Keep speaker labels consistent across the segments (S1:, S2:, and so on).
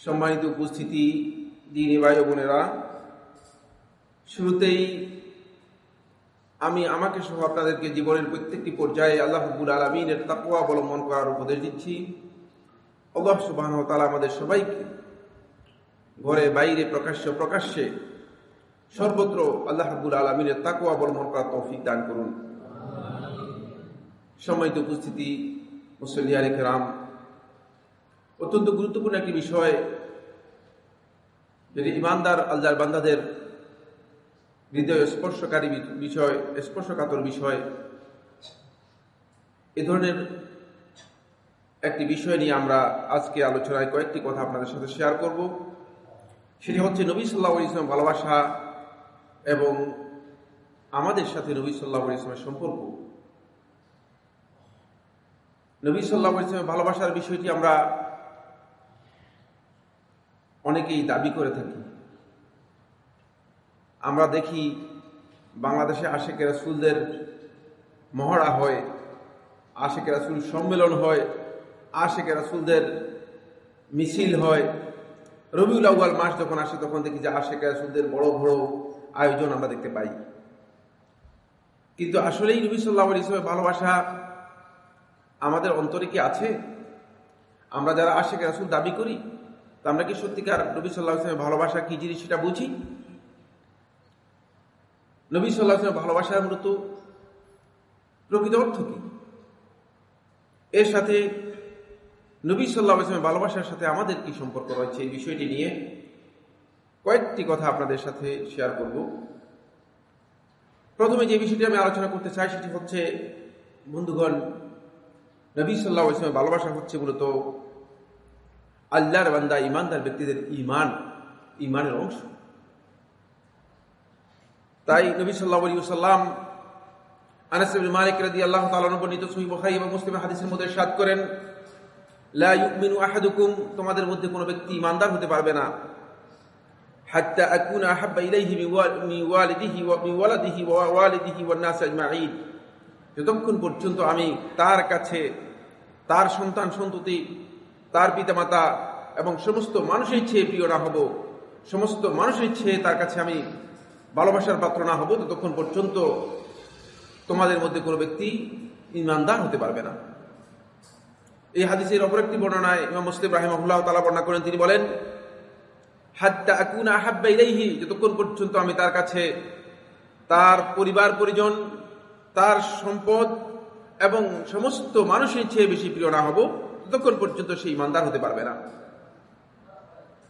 S1: সম্মানিত উপস্থিতি, দিনী ভাই বোনেরা, শুরুতেই আমি আমাকে সহ আপনাদেরকে জীবনের প্রত্যেকটি পর্যায়ে আল্লাহ রব্বুল আলমিনের তাকুয়া অবলম্বন করার উপদেশ দিচ্ছি। আল্লাহ সুবাহ তালা আমাদের সবাইকে ঘরে, বাইরে, প্রকাশ্য প্রকাশ্যে সর্বত্র আল্লাহ রব্বুল আলমিনের তাকুয়া অবলম্বন করার তৌফিক দান করুন। সম্মানিত উপস্থিতি মুসলিয়া রাম অত্যন্ত গুরুত্বপূর্ণ একটি বিষয়। যেটি ইমানদার আল্লাহর বান্দাদের হৃদয় স্পর্শকারী বিষয়, স্পর্শকাতর বিষয়, এ ধরনের একটি বিষয় নিয়ে আমরা আজকে আলোচনায় কয়েকটি কথা আপনাদের সাথে শেয়ার করব। সেটি হচ্ছে নবী সাল্লাহ ইসলাম ভালোবাসা এবং আমাদের সাথে নবী সাল্লাহ ইসলামের সম্পর্ক। নবী সাল্লাহ ইসলামের ভালোবাসার বিষয়টি আমরা অনেকেই দাবি করে থাকি। আমরা দেখি বাংলাদেশে আশেকে রাসুলদের মহড়া হয়, আশেকে রাসুল সম্মেলন হয়, আশেকে রাসুলদের মিছিল হয়। রবিউল আউ্বাল মাস যখন আসে, তখন দেখি যে আশেকে রাসুলদের বড় বড় আয়োজন আমরা দেখতে পাই। কিন্তু আসলেই নবী সাল্লাহ ইসলামের ভালোবাসা আমাদের অন্তরে কি আছে? আমরা যারা আশেকে রাসুল দাবি করি তা আমরা কি সত্যিকার নবী সাল্লাহ ইসলামের ভালোবাসা কি জিনিস সেটা বুঝি? নবী সাল্লাহ ইসলামের ভালোবাসার মূলত প্রকৃত অর্থ কি? এর সাথে নবী সাল্লাহ ইসলামের ভালোবাসার সাথে আমাদের কি সম্পর্ক রয়েছে? এই বিষয়টি নিয়ে কয়েকটি কথা আপনাদের সাথে শেয়ার করব। প্রথমে যে বিষয়টি আমি আলোচনা করতে চাই সেটি হচ্ছে, বন্ধুগণ, নবী সাল্লাহ ইসলামের ভালোবাসা হচ্ছে মূলত আল্লাহর বান্দা ইমানদার ব্যক্তিদের ইমান ইমানের অংশ। তাই নবী সাল্লাহ আলী সাল্লাম আনাস মালিক রাদি আল্লাহ সহিহ বুখারী এবং মুসলিম হাদিসের মধ্যে সাত করেন, লা ইউমিনু আহাদুকুম তোমাদের মধ্যে কোনো ব্যক্তি ইমানদার হতে পারবে না। হাত্তা আকুনা আহাব্বা ইলাইহি মিন ওয়ালিদিহি ওয়া মিন ওয়ালাদিহি ওয়া ওয়ালিদিহি ওয়ান নাস আজমাইন যতক্ষণ পর্যন্ত আমি তার কাছে, তার সন্তান সন্ততি তার পিতামাতা এবং সমস্ত মানুষের চেয়ে প্রিয় না হব, সমস্ত মানুষের চেয়ে তার কাছে আমি ভালোবাসার পাত্র না হব, ততক্ষণ পর্যন্ত তোমাদের মধ্যে কোনো ব্যক্তি ইমানদার হতে পারবে না। এই হাদিসের অপর একটি বর্ণনায় ইমাম মুসলিম রাহিমাহুল্লাহ তালা বর্ণনা করেন, তিনি বলেন, হাত্তা আকুনা আহাব্বা ইলাইহি যতক্ষণ পর্যন্ত আমি তার কাছে তার পরিবার, পরিজন, তার সম্পদ এবং সমস্ত মানুষের চেয়ে বেশি প্রিয় না হব ততক্ষণ পর্যন্ত সে ইমানদার হতে পারবে না?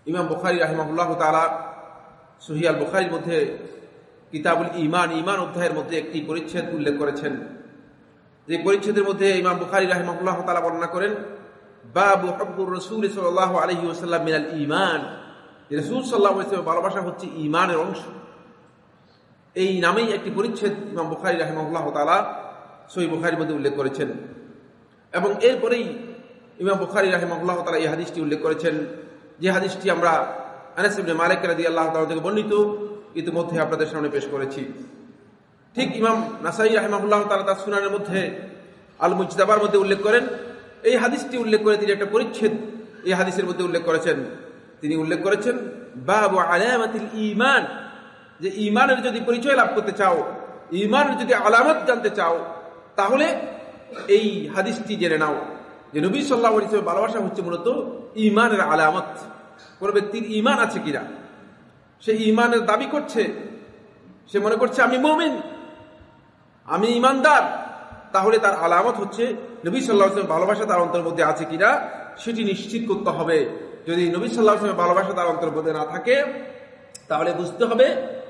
S1: ইমাম বুখারি রাহিমাহুল্লাহ তালা সহিয়াল বুখারির মধ্যে কিতাবুল ইমান ইমান অধ্যায়ের মধ্যে একটি পরিচ্ছেদ উল্লেখ করেছেন। যে পরিচ্ছেদের মধ্যে ইমাম বুখারি রাহিমাহুল্লাহ তালা বর্ণনা করেন, বাবু হব্বুর রসুল সাল্লাহ আলহি ওসাল্লাম মিনাল ইমান রসুল সাল্লাহ ইসলামের ভালোবাসা হচ্ছে ইমানের অংশ। এই নামেই একটি পরিচ্ছেদ ইমাম বুখারি রাহিমাহুল্লাহ তালা সহি বুখারির মধ্যে উল্লেখ করেছেন। এবং এরপরেই ইমাম বুখারি রাহিমাহুল্লাহ তালা এই হাদিসটি উল্লেখ করেছেন। যে হাদিসটি আমরা আনাসিবনে মালিক রাদি আল্লাহ তালা থেকে বর্ণিত, ইতিমধ্যে আপনাদের সামনে পেশ করেছি। ঠিক ইমাম নাসাই রাহিমাহুল্লাহ তালা তার সুনানের মধ্যে আল মুজদাবার মধ্যে উল্লেখ করেন। এই হাদিসটি উল্লেখ করে তিনি একটা পরিচ্ছেদ এই হাদিসের মধ্যে উল্লেখ করেছেন। তিনি উল্লেখ করেছেন, বাবু আলামাতিল ইমান যে ইমানের যদি পরিচয় লাভ করতে চাও ইমানের যদি আলামত জানতে চাও, তাহলে এই হাদিসটি জেনে নাও। যে নবী সাল্লাহ ইসলামের ভালোবাসা হচ্ছে মূলত ইমানের আলামত। কোনো ব্যক্তির ইমান আছে কিনা? সে ইমানের দাবি করছে। সে মনে করছে, আমি মমিন। আমি ইমানদার তাহলে তার আলামত হচ্ছে নবী সাল্লাহ আসলামের ভালোবাসা তার অন্তর মধ্যে আছে কিনা, সেটি নিশ্চিত করতে হবে। যদি নবী সাল্লাহ আসলামের ভালোবাসা তার অন্তর মধ্যে না থাকে, তাহলে বুঝতে হবে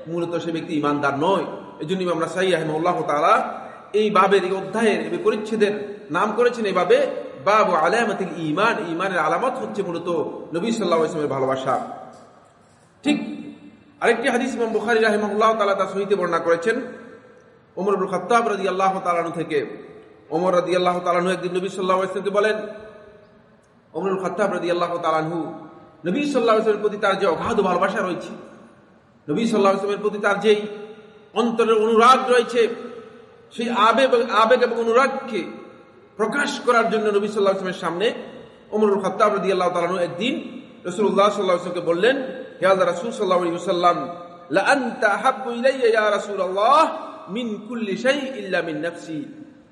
S1: মূলত সে ব্যক্তি ইমানদার নয়। এই জন্য আমরা সাই আহমুল্লাহ তালা এই বাবের এই অধ্যায়ের এই পরিচ্ছেদের নাম করেছেন এইভাবে বাব আলামাতিল ইমান ইমানের আলামত হচ্ছে মূলত নবী সাল্লাহ ইসলামের ভালোবাসা। ঠিক আরেকটি হাদিস ইমাম বুখারি রাহিমাহুল্লাহ তালা তার সহিতে বর্ণনা করেছেন। ওমর খত্তাব রাজি আল্লাহ তালানু থেকে। ওমর রাজি আল্লাহ তালানু একদিন নবী সাল্লাহ ইসলামকে বলেন ওমরুল খত্তাব রাজি আল্লাহ তালানহু নবী সাল্লাহ ইসলামের প্রতি তার যে অগাধ ভালোবাসা রয়েছে, নবী সাল্লাহ ইসলামের প্রতি তার যেই অন্তরের অনুরাগ রয়েছে, সেই আবেগ আবেগ এবং অনুরাগকে প্রকাশ করার জন্য নবী সাল্লাহ আসলামের সামনে অমরুল খতাব রদি আল্লাহ তালু একদিন রসুল্লাহ সাল্লাহ আসলামকে বললেন, হে আল্লাহ রাসুল সাল্লাহ সাল্লাম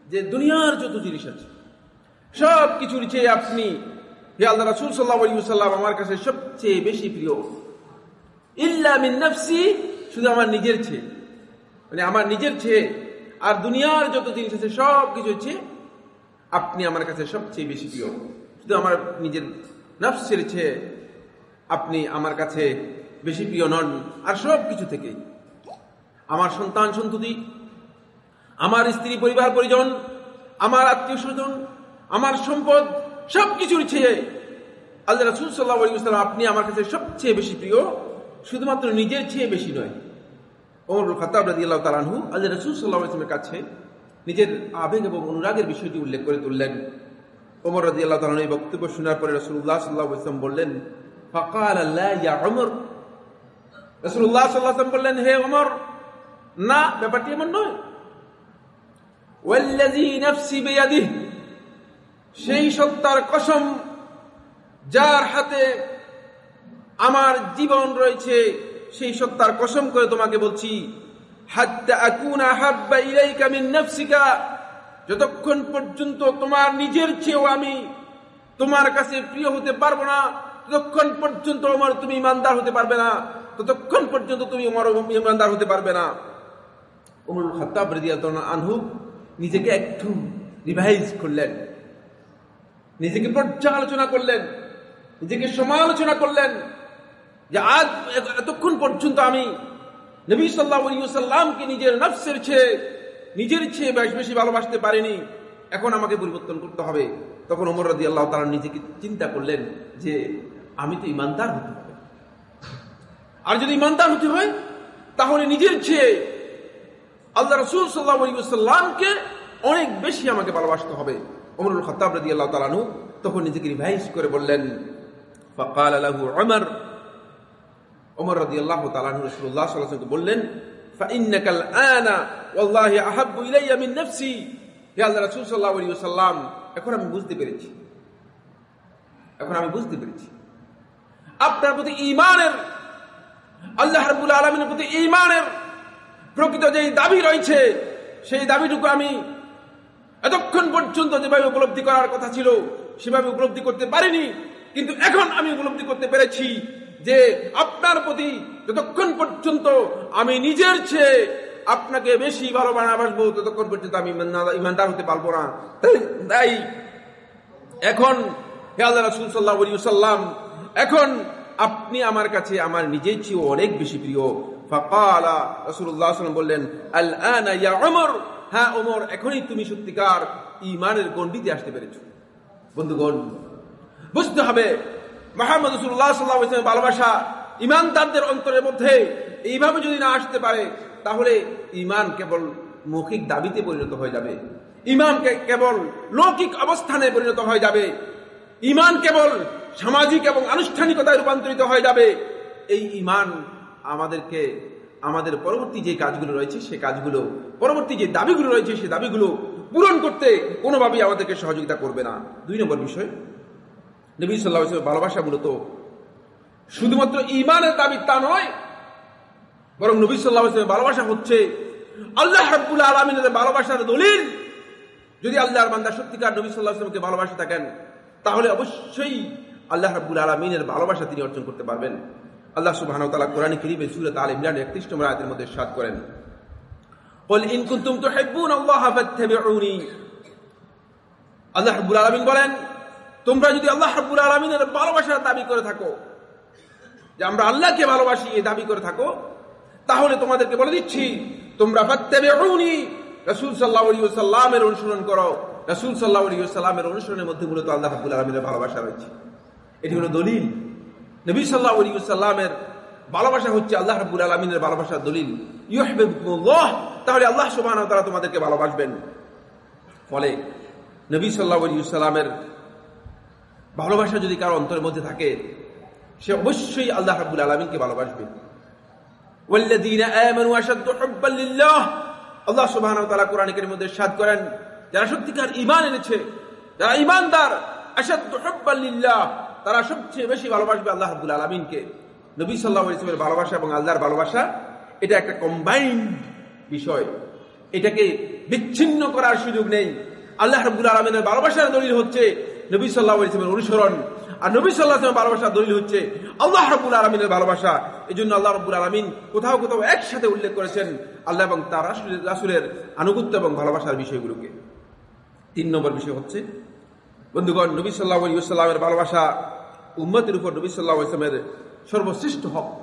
S1: যে দুনিয়ার আছে আপনি আমার কাছে সবচেয়ে বেশি প্রিয়। শুধু আমার নিজের ছে মানে আমার নিজের আর দুনিয়ার যত জিনিস আছে সব কিছু হচ্ছে আপনি আমার কাছে সবচেয়ে বেশি প্রিয়। শুধু আমার নিজের নফসের চেয়ে আপনি আমার কাছে বেশি প্রিয় নন, আর সব কিছু থেকে আমার সন্তান সন্ততি, আমার স্ত্রী পরিবার পরিজন, আমার আত্মীয় স্বজন, আমার সম্পদ সব কিছুর চেয়ে আল্লাহ রাসুল সাল্লাহ আপনি আমার কাছে সবচেয়ে বেশি প্রিয়, শুধুমাত্র নিজের চেয়ে বেশি নয়। ওমর খতাব রাজি আল্লাহ তালানহু আল্লাহ রসুল সাল্লাহ ইসলামের কাছে নিজের আবেগ এবং অনুরাগের বিষয়টি উল্লেখ করে তুললেন। ওমর রাজি আল্লাহ এই বক্তব্য শোনার পরে রসুল্লাহ সাল্লাহ ইসলাম বললেন, ফকাল আল্লাহ ইয়া অমর রসুল্লাহ সাল্লাহ বললেন, হে অমর না, ব্যাপারটি এমন নয়। সেই সত্তার কসম যার হাতে আমার জীবন রয়েছে, সেই সত্তার কসম করে তোমাকে বলছি যতক্ষণ পর্যন্ত তোমার নিজের চেয়েও আমি তোমার কাছে প্রিয় হতে পারব না, ততক্ষণ পর্যন্ত আমার তুমি ইমানদার হতে পারবে না, ততক্ষণ পর্যন্ত তুমি আমার ইমানদার হতে পারবে না। উমরুল খাত্তাব আনহু নিজেকে একটু রিভাইজ করলেন। নিজেকে পর্যালোচনা করলেন। নিজেকে সমালোচনা করলেন যে আজ এতক্ষণ পর্যন্ত আমি নবী সাল্লাহামকে নিজের নফসের চেয়ে, নিজের চেয়ে বেশ বেশি ভালোবাসতে পারেনি। এখন আমাকে পরিবর্তন করতে হবে। তখন ওমর রাদি আল্লাহ তারা নিজেকে চিন্তা করলেন যে, আমি তো ইমানদার হতে হবে। আর যদি ইমানদার হতে হয়, তাহলে নিজের চেয়ে আল্লাহ রসুল সাল্লাহামকে অনেক বেশি আমাকে ভালোবাসতে হবে। অমরুল খতাব রাদি আল্লাহ তালানু তখন নিজেকে রিভাইজ করে বললেন ফকাল আলাহু ওমর রাজি আল্লাহ তালাহ রসুল্লাহ সাল্লাহামকে বললেন, ফাইন্নাকাল আনা, ওয়াল্লাহি আহাব্বু ইলাইয়া মিন নাফসি। হে আল্লাহ রাসূল সাল্লাল্লাহু আলাইহি ওয়াসাল্লাম, এখন আমি বুঝতে পেরেছি। এখন আমি বুঝতে পেরেছি। আপনার প্রতি ঈমানের, আল্লাহ রাব্বুল আলামিনের প্রতি ঈমানের প্রকৃত যে দাবি রয়েছে, সেই দাবিটুকু আমি এতক্ষণ পর্যন্ত যেভাবে উপলব্ধি করার কথা ছিল, সেভাবে উপলব্ধি করতে পারিনি, কিন্তু এখন আমি উপলব্ধি করতে পেরেছি। যে আপনার প্রতি যতক্ষণ পর্যন্ত আমি নিজের চেয়ে আপনাকে বেশি ভালো বানাবাসবো ততক্ষণ পর্যন্ত আমি ইমানদার হতে পারব না। তাই এখন হে সাল্লাম এখন আপনি আমার কাছে আমার নিজের চেয়েও অনেক বেশি প্রিয়। ফাকালা বললেন হ্যাঁ ওমর এখনই তুমি সত্যিকার ঈমানের গণ্ডিতে আসতে বুঝতে হবে মোহাম্মদ রসুল্লাহ সাল্লাহ ইসলামের ভালোবাসা ইমানদারদের অন্তরের মধ্যে এইভাবে যদি না আসতে পারে, তাহলে ইমান কেবল মৌখিক দাবিতে পরিণত হয়ে যাবে। ইমান কেবল লৌকিক অবস্থানে পরিণত হয়ে যাবে। ইমান কেবল সামাজিক এবং আনুষ্ঠানিকতায় রূপান্তরিত হয়ে যাবে। এই ইমান আমাদেরকে, আমাদের পরবর্তী যে কাজগুলো রয়েছে, সে কাজগুলো, পরবর্তী যে দাবিগুলো রয়েছে, সে দাবিগুলো পূরণ করতে কোনোভাবেই আমাদেরকে সহযোগিতা করবে না। দুই নম্বর বিষয় নবী সাল্লাহ ভালোবাসা মূলত শুধুমাত্র ইমানের দাবি তা নয় বরং নবী সাল্লাহ ভালোবাসা হচ্ছে আল্লাহ হাবুল আলমিনের ভালোবাসার দলিল যদি আল্লাহর বান্দা সত্যিকার নবী সাল্লাহামকে ভালোবাসা থাকেন তাহলে অবশ্যই আল্লাহ রাবুল আলমিনের ভালোবাসা তিনি অর্জন করতে পারবেন আল্লাহ সুবাহ কোরআন করিবে সুরত আল ইমরান একত্রিশ নম্বর আয়তের মধ্যে সাদ করেন قل إن كنتم تحبون الله فاتبعوني আল্লাহ রাব্বুল আলামিন বলেন তোমরা যদি আল্লাহ রাব্বুল আলামিনের ভালোবাসার দাবি করে থাকো, যে আমরা আল্লাহকে ভালোবাসি, এই দাবি করে থাকো, তাহলে তোমাদেরকে বলে দিচ্ছি, তোমরা ফাত্তাবিউনি, রাসূল সাল্লাল্লাহু আলাইহি অনুসরণ করো। রাসূল ওয়াসাল্লামের অনুসরণের মধ্যে মূলত আল্লাহ রাব্বুল আলামিনের ভালোবাসা রয়েছে। এটি হলো দলিল। নবী সাল্লাল্লাহু ভালোবাসা হচ্ছে আল্লাহ রাব্বুল আলামিনের ভালোবাসার দলিল। ইউহিব্বুকুল্লাহ তাহলে আল্লাহ ওয়া তাআলা তোমাদেরকে ভালোবাসবেন। ফলে নবী সাল্লাল্লাহু আলাইহি ওয়াসাল্লামের ভালোবাসা যদি কারও অন্তরের মধ্যে থাকে, সে অবশ্যই আল্লাহ রাব্বুল আলামিনকে ভালোবাসবে। আল্লাহ ওয়া তাআলা মধ্যে ইরশাদ করেন, যারা সত্যিকার ঈমান এনেছে, যারা আশাদ্দু তারা সবচেয়ে বেশি ভালোবাসবে আল্লাহ আব্দুল আলমিনকে। নবী সাল্লাহ ইসলামের ভালোবাসা এবং আল্লাহর ভালোবাসা, এটা একটা কম্বাইন্ড বিষয়। এটাকে বিচ্ছিন্ন করার সুযোগ নেই। আল্লাহ রব্বুল আলমিনের ভালোবাসার দলিল হচ্ছে নবী সাল্লাহ ইসলামের অনুসরণ। আর নবী সাল্লাহ ইসলামের ভালোবাসার দলিল হচ্ছে, আল্লাহ রব্বুল আলমিনের ভালোবাসা। এই জন্য আল্লাহ রব্বুল আলমিন কোথাও কোথাও একসাথে উল্লেখ করেছেন আল্লাহ এবং তার রাসুলের আনুগত্য এবং ভালোবাসার বিষয়গুলোকে। তিন নম্বর বিষয় হচ্ছে, বন্ধুগণ, নবী সাল্লাহ ইসলামের ভালোবাসা উম্মতের উপর নবী সাল্লাহ ইসলামের সর্বশ্রেষ্ঠ হক।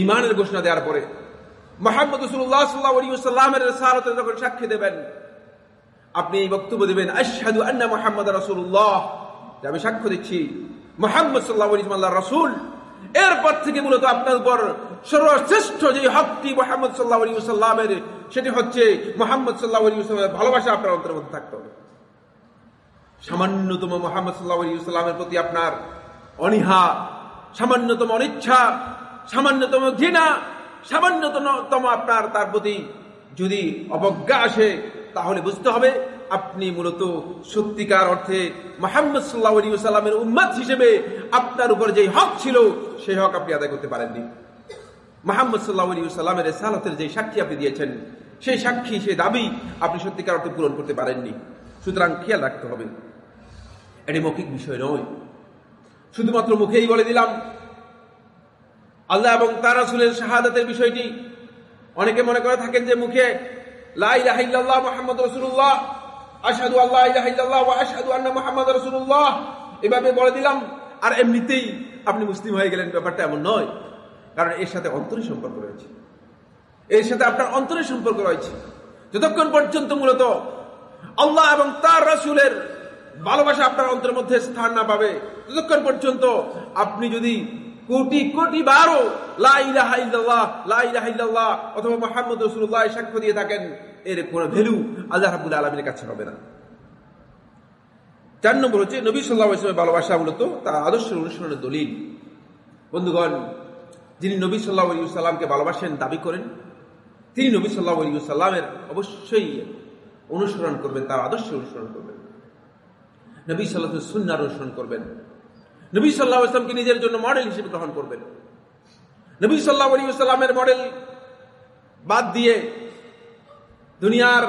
S1: ইমানের ঘোষণা দেওয়ার পরে মোহাম্মদ রসুল্লাহ সাল্লাহ সাল্লামের সারতের যখন সাক্ষী দেবেন আপনি এই বক্তব্য দেবেন, আশহাদু আন্না মোহাম্মদ রসুল্লাহ আমি সাক্ষ্য দিচ্ছি, মোহাম্মদ সাল্লাহ রসুল। এরপর থেকে মূলত আপনার উপর সর্বশ্রেষ্ঠ যে হকটি মোহাম্মদ সাল্লাহ আলী সাল্লামের সেটি হচ্ছে মোহাম্মদ সাল্লাহ আলী সাল্লামের ভালোবাসা আপনার অন্তরের মধ্যে থাকতে হবে। সামান্যতম মোহাম্মদ সাল্লাহ আলী সাল্লামের প্রতি আপনার অনীহা, সামান্যতম অনিচ্ছা, সামান্যতম ঘৃণা, সামান্যতম আপনার, তার প্রতি যদি অবজ্ঞা আসে তাহলে বুঝতে হবে আপনি মূলত সত্যিকার অর্থে মোহাম্মদ সাল্লাহ আলী সাল্লামের উম্মাদ হিসেবে আপনার উপর যে হক ছিল, সেই হক আপনি আদায় করতে পারেননি। মোহাম্মদ সাল্লাহ আলী সাল্লামের সালাতের যে সাক্ষী আপনি দিয়েছেন, সেই সাক্ষী, সেই দাবি আপনি সত্যিকার অর্থে পূরণ করতে পারেননি। সুতরাং খেয়াল রাখতে হবে, এটি মৌখিক বিষয় নয়। শুধুমাত্র মুখেই বলে দিলাম, আল্লাহ এবং তার রাসুলের শাহাদাতের বিষয়টি। অনেকে মনে করে থাকেন যে মুখে লাইলাহিল্লাহ মোহাম্মদ রসুল্লাহ আসাদু আল্লাহ ইলাহিল্লাহ আসাদু আন্না মোহাম্মদ রসুল্লাহ এভাবে বলে দিলাম, আর এমনিতেই আপনি মুসলিম হয়ে গেলেন, ব্যাপারটা এমন নয়। কারণ এর সাথে অন্তরের সম্পর্ক রয়েছে। এর সাথে আপনার অন্তরের সম্পর্ক রয়েছে। যতক্ষণ পর্যন্ত মূলত আল্লাহ এবং তার রাসুলের ভালোবাসা আপনার অন্তরের মধ্যে স্থান না পাবে, ততক্ষণ পর্যন্ত আপনি যদি কোটি কোটি বারো লাইলাহ অথবা মোহাম্মদ রসুল্লাহ সাক্ষ্য দিয়ে থাকেন, এর কোন ভ্যালু আল্লাহ রাবুল আলমীর কাছে হবে না। চার নম্বর হচ্ছে নবী সাল্লাহ ইসলামের ভালোবাসা মূলত তার আদর্শের অনুসরণের দলিল। বন্ধুগণ, যিনি নবী সাল্লাহ সাল্লামকে ভালোবাসেন, দাবি করেন, তিনি নবী সাল্লাহ সাল্লামের অবশ্যই অনুসরণ করবেন, তার আদর্শ অনুসরণ করবেন। নবী সাল্লাহ সুন্নার অনুসরণ করবেন। নবী সাল্লাহ ইসলামকে নিজের জন্য মডেল হিসেবে গ্রহণ করবেন। নবী সাল্লাহ আলী মডেল বাদ দিয়ে দুনিয়ার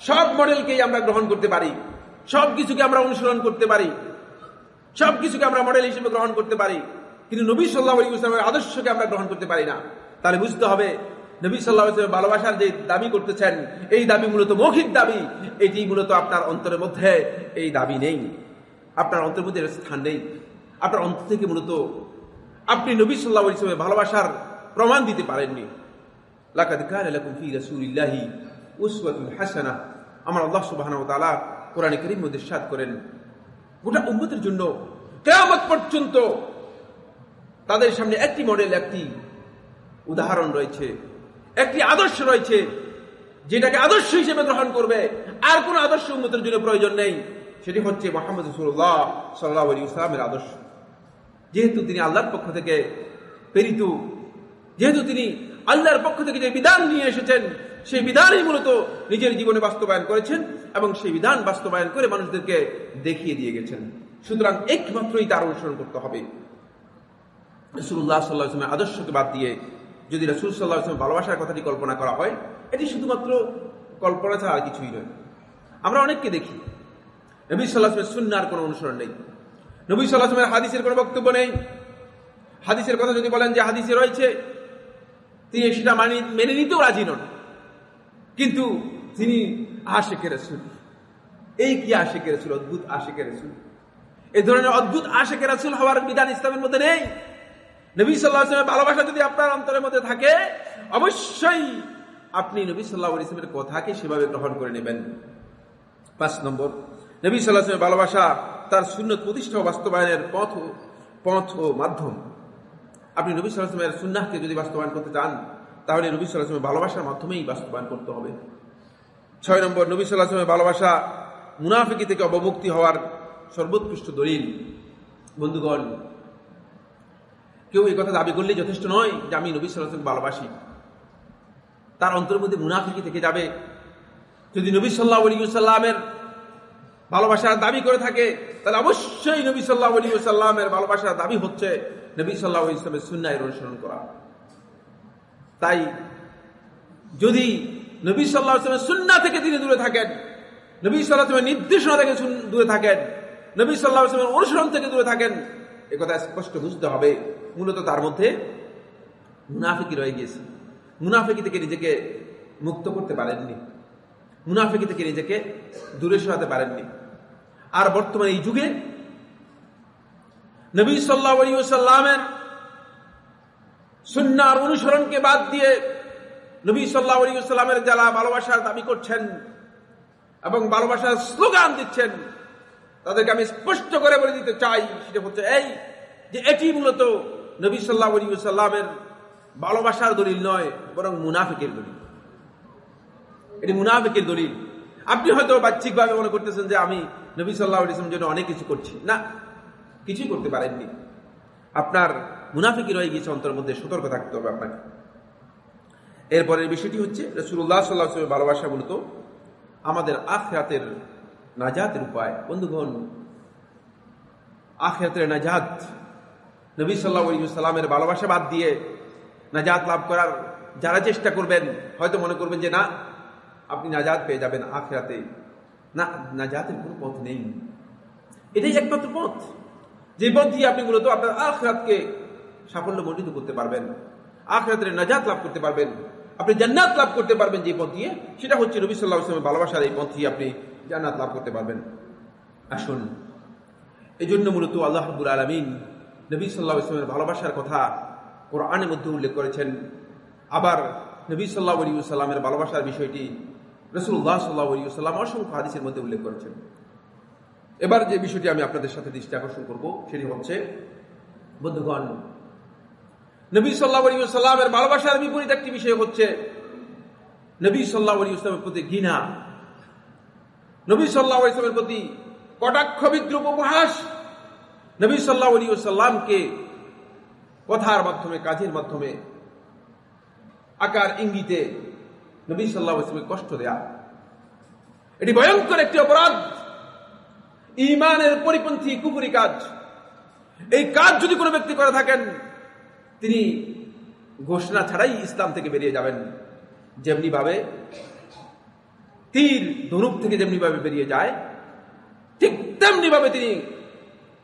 S1: সব মডেলকেই আমরা গ্রহণ করতে পারি। সব কিছুকে আমরা অনুসরণ করতে পারি। সব কিছুকে আমরা মডেল হিসেবে গ্রহণ করতে পারি। কিন্তু নবী সাল্লাহ আলী আদর্শকে আমরা গ্রহণ করতে পারি না। তাহলে বুঝতে হবে, নবী সাল্লাহ ইসলামের ভালোবাসার যে দাবি করতেছেন, এই দাবি মূলত মৌখিক দাবি। এটি মূলত আপনার অন্তরের মধ্যে এই দাবি নেই। আপনার অন্তরের স্থান নেই। আপনার অন্ত থেকে মূলত আপনি নবী সাল্লাহ ইসলামের ভালোবাসার প্রমাণ দিতে পারেননি। আমার করেন, গোটা জন্য পর্যন্ত তাদের সামনে একটি মডেল একটি উদাহরণ রয়েছে, একটি আদর্শ রয়েছে, যেটাকে আদর্শ হিসেবে গ্রহণ করবে। আর কোন আদর্শ উন্মতের জন্য প্রয়োজন নেই। সেটি হচ্ছে মোহাম্মদ সাল্লাহ আলী ইসলামের আদর্শ। যেহেতু তিনি আল্লাহর পক্ষ থেকে প্রেরিত, যেহেতু তিনি আল্লাহর পক্ষ থেকে যে বিধান নিয়ে এসেছেন, সেই বিধানই মূলত নিজের জীবনে বাস্তবায়ন করেছেন এবং সেই বিধান বাস্তবায়ন করে মানুষদেরকে দেখিয়ে দিয়ে গেছেন। সুতরাং একমাত্রই তার অনুসরণ করতে হবে। রসুল্লাহ সাল্লাহ ইসলামের আদর্শকে বাদ দিয়ে যদি রসুল সাল্লাহ ইসলামের ভালোবাসার কথাটি কল্পনা করা হয়, এটি শুধুমাত্র কল্পনা ছাড়া আর কিছুই নয়। আমরা অনেককে দেখি। নবী সাল্লাহামের সুন্নার কোনো অনুসরণ নেই। নবী সাল্লাহামের হাদিসের কোনো বক্তব্য নেই। হাদিসের কথা যদি বলেন যে হাদিসে রয়েছে, তিনি সেটা মানি মেনে নিতেও রাজি নন। কিন্তু তিনি আশেকের রসুল। এই কি আশেকের রসুল? অদ্ভুত আশেকের রসুল। এই ধরনের অদ্ভুত আশেকের রসুল হওয়ার বিধান ইসলামের মধ্যে নেই। নবী সাল্লাহ ভালোবাসা যদি আপনার অন্তরের মধ্যে থাকে, অবশ্যই আপনি নবী সাল্লাহ ইসলামের কথাকে সেভাবে গ্রহণ করে নেবেন। পাঁচ নম্বর, নবী সাল্লাহ ভালোবাসা তার সুন্নত প্রতিষ্ঠা বাস্তবায়নের পথ পথ ও মাধ্যম। আপনি নবী ইসলামের সুন্নাহকে যদি বাস্তবায়ন করতে চান, তাহলে নবী ইসলামের ভালোবাসার মাধ্যমেই বাস্তবায়ন করতে হবে। ছয় নম্বর, নবী ইসলামের ভালোবাসা মুনাফিকি থেকে অবমুক্তি হওয়ার সর্বোৎকৃষ্ট দলিল। বন্ধুগণ, কেউ এই কথা দাবি করলেই যথেষ্ট নয় যে আমি নবী সাল্লাহকে ভালোবাসি। তার অন্তর মুনাফিকি থেকে যাবে। যদি নবী সাল্লাহ সাল্লামের ভালোবাসার দাবি করে থাকে, তাহলে অবশ্যই নবী সাল্লাহ সাল্লামের ভালোবাসার দাবি হচ্ছে নবী সাল্লাহ ইসলামের সুন্নায়ের অনুসরণ করা। তাই যদি নবী সাল্লাহ ইসলামের সুন্না থেকে তিনি দূরে থাকেন, নবী সাল্লাহ ইসলামের নির্দেশনা থেকে দূরে থাকেন, নবী সাল্লাহ ইসলামের অনুসরণ থেকে দূরে থাকেন, এ কথা স্পষ্ট বুঝতে হবে। মূলত তার মধ্যে মুনাফিকি রয়ে গিয়েছে। মুনাফিকি থেকে নিজেকে মুক্ত করতে পারেননি। মুনাফিকি থেকে নিজেকে দূরে সরাতে পারেননি? আর বর্তমানে এই যুগে নবী সাল্লাহ আলী সুন্নার অনুসরণকে বাদ দিয়ে নবী সাল্লাহ আলী সাল্লামের যারা ভালোবাসার দাবি করছেন এবং ভালোবাসার স্লোগান দিচ্ছেন, তাদেরকে আমি স্পষ্ট করে বলে দিতে চাই, সেটা হচ্ছে এই যে এটি মূলত নবী সাল্লাহ সাল্লামের ভালোবাসার দলিল নয়, বরং মুনাফিকের দলিল। এটি মুনাফিকের দলিল। আপনি হয়তো বাহ্যিকভাবে মনে করতেছেন যে আমি নবী সাল্লাহ ইসলামের জন্য অনেক কিছু করছি। না, কিছুই করতে পারেননি। আপনার মুনাফিকি রয়ে গিয়েছে অন্তর মধ্যে, সতর্ক থাকতে হবে আপনাকে। এরপরের বিষয়টি হচ্ছে রসুল্লাহ সাল্লাহ সাল্লামের ভালোবাসা মূলত আমাদের আখরাতের নাজাতের উপায়। বন্ধুগণ, আখরাতের নাজাত, নবী সাল্লাহ সাল্লামের ভালোবাসা বাদ দিয়ে নাজাত লাভ করার যারা চেষ্টা করবেন, হয়তো মনে করবেন যে না আপনি নাজাদ পেয়ে যাবেন আখরাতে। না, নাজাতের কোনো পথ নেই। এটাই একমাত্র পথ। যে পথ দিয়ে আপনি মূলত আপনার আখরাতকে সাফল্য মণ্ডিত করতে পারবেন। আখরাতের নাজাত লাভ করতে পারবেন। আপনি জান্নাত লাভ করতে পারবেন যে পথ দিয়ে। সেটা হচ্ছে নবী সাল্লাহ ইসলামের ভালোবাসার এই পথ দিয়ে আপনি জান্নাত লাভ করতে পারবেন। আসুন। এই জন্য মূলত আল্লাহ হাবুল আলমিন নবী সাল্লাহ ইসলামের ভালোবাসার কথা কোরআনের মধ্যে উল্লেখ করেছেন। আবার নবী সাল্লাহ আলী সাল্লামের ভালোবাসার বিষয়টি রসুল্লাহ সাল্লাহ আলী সাল্লাম অসংখ্য হাদিসের মধ্যে উল্লেখ করেছেন। এবার যে বিষয়টি আমি আপনাদের সাথে দৃষ্টি আকর্ষণ করব, সেটি হচ্ছে, বন্ধুগণ, নবী সাল্লাহ আলী সাল্লামের ভালোবাসার বিপরীত একটি বিষয় হচ্ছে, নবী সাল্লাহ আলী ইসলামের প্রতি ঘৃণা। নবী সাল্লাহ ইসলামের প্রতি কটাক্ষ, বিদ্রুপ উপহাস নবী সাল্লাহ আলী সাল্লামকে কথার মাধ্যমে, কাজের মাধ্যমে, আকার ইঙ্গিতে নবী সাল্লাহ কষ্ট দেয়া। এটি ভয়ঙ্কর একটি অপরাধ। ইমানের পরিপন্থী কুপুরি কাজ। এই কাজ যদি কোনো ব্যক্তি করে থাকেন, তিনি ঘোষণা ছাড়াই ইসলাম থেকে বেরিয়ে যাবেন। যেমনি ভাবে তীর ধনুক থেকে যেমনি ভাবে বেরিয়ে যায়, ঠিক তেমনি ভাবে তিনি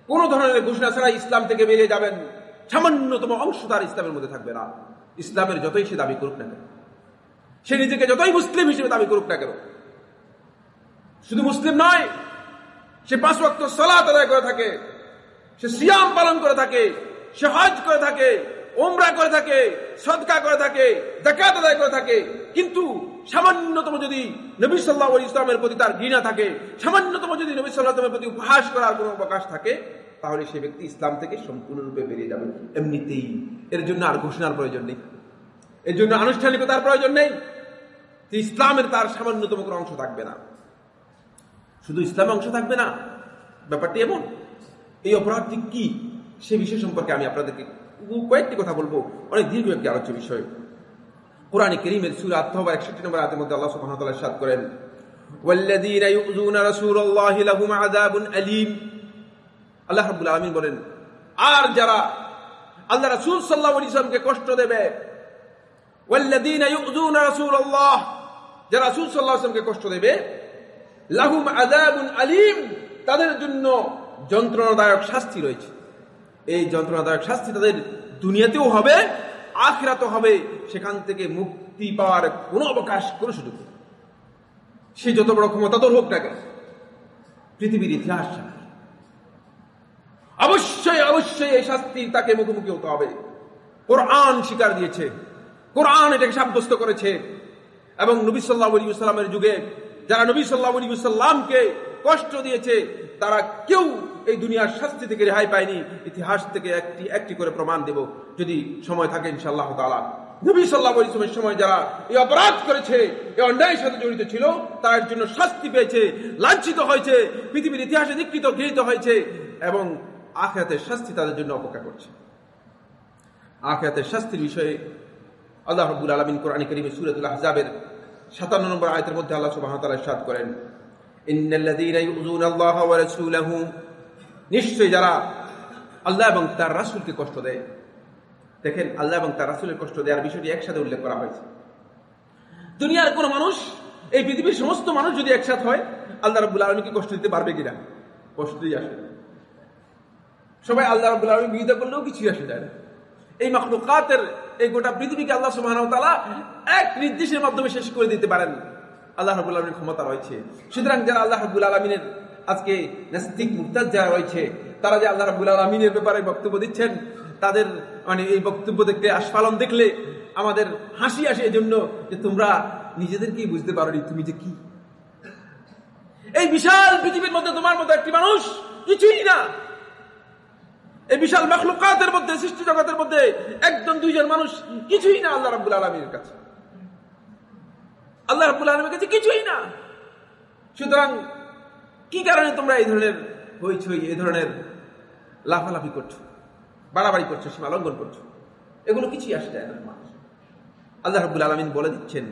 S1: কোন ধরনের ঘোষণা ছাড়াই ইসলাম থেকে বেরিয়ে যাবেন। সামান্যতম অংশ তার ইসলামের মধ্যে থাকবে না। ইসলামের যতই সে দাবি করুক না কেন। সে নিজেকে যতই মুসলিম হিসেবে দাবি করুক না কেন। শুধু মুসলিম নয়, সে পাঁচ ওয়াক্ত সালাত আদায় করে থাকে, সে সিয়াম পালন করে থাকে, সে হজ করে থাকে ওমরা করে থাকে, সদকা করে থাকে জাকাত আদায় করে থাকে। কিন্তু সামান্যতম যদি নবী সাল্লাহ ইসলামের প্রতি তার ঘৃণা থাকে, সামান্যতম যদি নবী সাল্লাহামের প্রতি উপহাস করার কোনো অবকাশ থাকে, তাহলে সে ব্যক্তি ইসলাম থেকে সম্পূর্ণরূপে বেরিয়ে যাবে এমনিতেই। এর জন্য আর ঘোষণার প্রয়োজন নেই। এর জন্য আনুষ্ঠানিকতার প্রয়োজন নেই। ইসলামের তার সামান্যতম কোনো অংশ থাকবে না। শুধু ইসলামে অংশ থাকবে না, ব্যাপারটি এমন। এই অপরাধটি কি সে বিষয় সম্পর্কে আমি আপনাদেরকে কয়েকটি কথা বলব। অনেক দীর্ঘ একটি আলোচ্য বিষয়। কোরআন করিমের সুর আত্মবার একষট্টি নম্বর আতের মধ্যে আল্লাহ সুবহানাহু সাদ করেন, ওয়াল্লাযীনা ইউযুনা রাসূলাল্লাহি লাহুম আযাবুন আলীম। আল্লাহ রাব্বুল আলামিন বলেন, আর যারা আল্লাহ রাসূল সাল্লাল্লাহু আলাইহি ওয়াসাল্লামকে কষ্ট দেবে, ওয়াল্লাযীনা ইউযুনা রাসূলাল্লাহ যারা রাসূল কষ্ট দেবে, লাহুম আযাবুন আলিম, তাদের জন্য যন্ত্রণাদায়ক শাস্তি রয়েছে। এই যন্ত্রণাদায়ক শাস্তি তাদের দুনিয়াতেও হবে, আখিরাতেও হবে, সেখান থেকে মুক্তি পাওয়ার কোনো অবকাশ, কোনো সুযোগ নেই। সে যত বড় ক্ষমতাধর হোক না কেন, পৃথিবীর ইতিহাস অবশ্যই অবশ্যই এই শাস্তি তাকে মুখোমুখি হতে হবে। কোরআন স্বীকার দিয়েছে, কোরআন এটাকে সাব্যস্ত করেছে। এবং নবী সাল্লাহ আলী সাল্লামের যুগে যারা নবী সাল্লাহ আলী সাল্লামকে কষ্ট দিয়েছে, তারা কেউ এই দুনিয়ার শাস্তি থেকে রেহাই পায়নি। ইতিহাস থেকে একটি একটি করে প্রমাণ দেব। যদি সময় থাকে ইনশাল্লাহ তাআলা। নবী সাল্লাহ ইসলামের সময় যারা এই অপরাধ করেছে, এই অন্যায়ের সাথে জড়িত ছিল, তার জন্য শাস্তি পেয়েছে, লাঞ্ছিত হয়েছে, পৃথিবীর ইতিহাসে দীক্ষিত, গৃহীত হয়েছে এবং আখেরাতের শাস্তি তাদের জন্য অপেক্ষা করছে। আখেরাতের শাস্তির বিষয়ে আল্লাহ রব্বুল আলমিন কোরআন করিম সুরতুল আহজাবের সাতান্ন নম্বর আয়তের মধ্যে আল্লাহ সুবাহ সাদ করেন, ইন্নাল্লাযীনা ইউযুনা আল্লাহ ওয়া রাসূলাহু নিশ্চয় যারা আল্লাহ এবং তার রাসূলকে কষ্ট দেয়। দেখেন, আল্লাহ এবং তার রাসূলের কষ্ট দেওয়ার বিষয়টি একসাথে উল্লেখ করা হয়েছে। দুনিয়ার কোন মানুষ, এই পৃথিবীর সমস্ত মানুষ যদি একসাথ হয়, আল্লাহ রাব্বুল আলামিনকে কষ্ট দিতে পারবে কিনা? কষ্ট দিয়ে আসে সবাই আল্লাহ রাব্বুল আলামিন বিরোধিতা করলেও কিছুই আসে যায় না। এই মাখলুকাতের এই গোটা পৃথিবীকে আল্লাহ তাআলা এক নির্দেশের মাধ্যমে শেষ করে দিতে পারেন। আল্লাহ রাব্বুল আলামিনের ক্ষমতা রয়েছে। সুতরাং যারা আল্লাহ রাব্বুল আলামিনের আজকে নাস্তিক যারা রয়েছে, তারা যে আল্লাহ রাব্বুল আলামিনের ব্যাপারে বক্তব্য দিচ্ছেন, তাদের মানে এই বক্তব্য দেখতে, আস্ফালন দেখলে আমাদের হাসি আসে এজন্য যে তোমরা নিজেদেরকেই বুঝতে পারো তুমি যে কি? এই বিশাল পৃথিবীর মধ্যে তোমার মতো একটি মানুষ কিছুই না। এই বিশাল মখলুকাতের মধ্যে, সৃষ্টি জগতের মধ্যে একজন, দুইজন মানুষ কিছুই না আল্লাহ রাব্বুল আলমীর কাছে। আল্লাহ রাব্বুল আলমীর কাছে কিছুই না। সুতরাং কি কারণে তোমরা এই ধরনের হইছই এই ধরনের লাফালাফি করছ? বাড়াবাড়ি করছ, সীমা লঙ্ঘন করছ? এগুলো কিছুই আসে যায় না মানুষ। আল্লাহ রাব্বুল আলমিন বলে দিচ্ছেন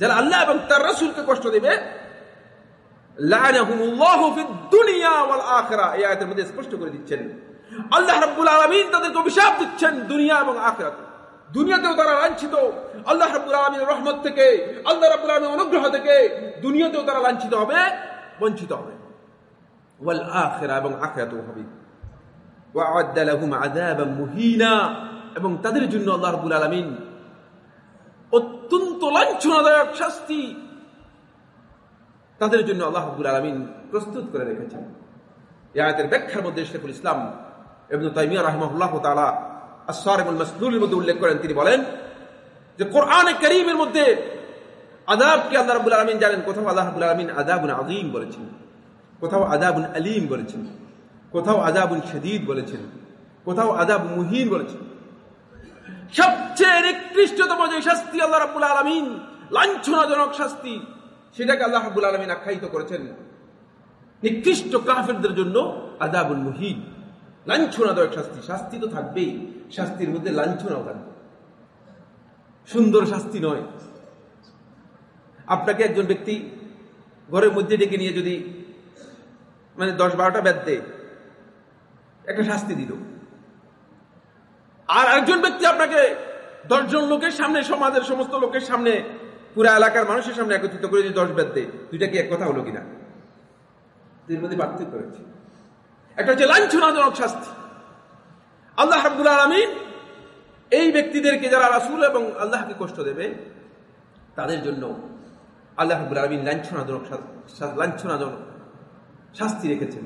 S1: যারা আল্লাহ এবং তার রাসূলকে কষ্ট দেবে লাআনাহুমুল্লাহু ফিদ দুনিয়া ওয়াল আখিরা এই আয়াতের মধ্যে স্পষ্ট করে দিচ্ছেন, আল্লাহ আলামিন তাদেরকে দুনিয়া এবং আখিরাতে। দুনিয়াতেও তারা লাঞ্ছিত, আল্লাহ আলামিনের রহমত থেকে, আল্লাহ অনুগ্রহ থেকে দুনিয়াতেও তারা লাঞ্ছিত হবে, বঞ্চিত হবে। ওয়াল আখিরা এবং আখিরাতেও হবে। মুহিনা। এবং তাদের জন্য আল্লাহ রাব্বুল আলামিন অত্যন্ত লাঞ্ছনাদায়ক শাস্তি তাদের জন্য আল্লাহ আব্দুল আলমিন প্রস্তুত করে রেখেছেন। এই আয়াতের ব্যাখ্যার মধ্যে শেখুল ইসলাম এবং তাইমিয়া রহমাহুল্লাহ তালা আসারুল মাসনুলের মধ্যে উল্লেখ করেন। তিনি বলেন যে, কোরআনে করিমের মধ্যে আদাবকে আল্লাহ রাবুল আলমিন জানেন, কোথাও আল্লাহ রাবুল আলমিন আদাবুন আজিম বলেছেন, কোথাও আদাবুন আলিম বলেছেন, কোথাও আদাবুন শদীদ বলেছেন, কোথাও আদাব মুহিন বলেছেন। সবচেয়ে নিকৃষ্টতম যে শাস্তি আল্লাহ রাবুল আলমিন, লাঞ্ছনাজনক শাস্তি সেটাকে আল্লাহ হাবুল আলমিন আখ্যায়িত করেছেন। নিকৃষ্ট কাফেরদের জন্য আদাবুল মুহিদ লাঞ্ছনাদায়ক শাস্তি। শাস্তি তো থাকবেই। শাস্তির মধ্যে লাঞ্ছনাও থাকবে। সুন্দর শাস্তি নয়। আপনাকে একজন ব্যক্তি ঘরের মধ্যে ডেকে নিয়ে যদি মানে দশ বারোটা ব্যাদ দেয়, একটা শাস্তি দিল। আর একজন ব্যক্তি আপনাকে দশজন লোকের সামনে, সমাজের সমস্ত লোকের সামনে পুরা এলাকার মানুষের সামনে একত্রিত করে যদি দশ বেদ দেয় দুইটা কি এক কথা হলো কিনা? দুইয়ের মধ্যে পার্থক্য রয়েছে। একটা হচ্ছে লাঞ্ছনাজনক শাস্তি। আল্লাহ হাবুল আলমিন এই ব্যক্তিদেরকে যারা রাসুল এবং আল্লাহকে কষ্ট দেবে, তাদের জন্য আল্লাহ হাবুল আলমিন লাঞ্ছনাজনক লাঞ্ছনাজনক শাস্তি রেখেছেন।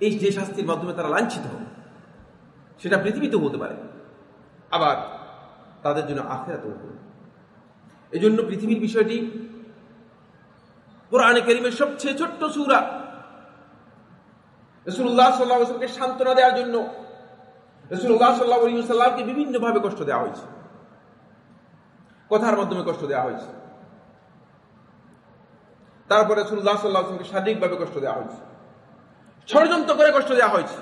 S1: এই যে শাস্তির মাধ্যমে তারা লাঞ্ছিত হবে, সেটা পৃথিবীতেও হতে পারে। আবার তাদের জন্য আখেরাতেও হবে এই জন্য পৃথিবীর বিষয়টি কোরআনে করিমের সবচেয়ে ছোট্ট সুরা। রসুল্লাহ সাল্লাহকে সান্ত্বনা দেওয়ার জন্য রসুল্লাহ সাল্লাহ সাল্লামকে বিভিন্নভাবে কষ্ট দেওয়া হয়েছে। কথার মাধ্যমে কষ্ট দেওয়া হয়েছে। তারপরে রসুল্লাহ সাল্লাহকে শারীরিকভাবে কষ্ট দেওয়া হয়েছে। ষড়যন্ত্র করে কষ্ট দেওয়া হয়েছে।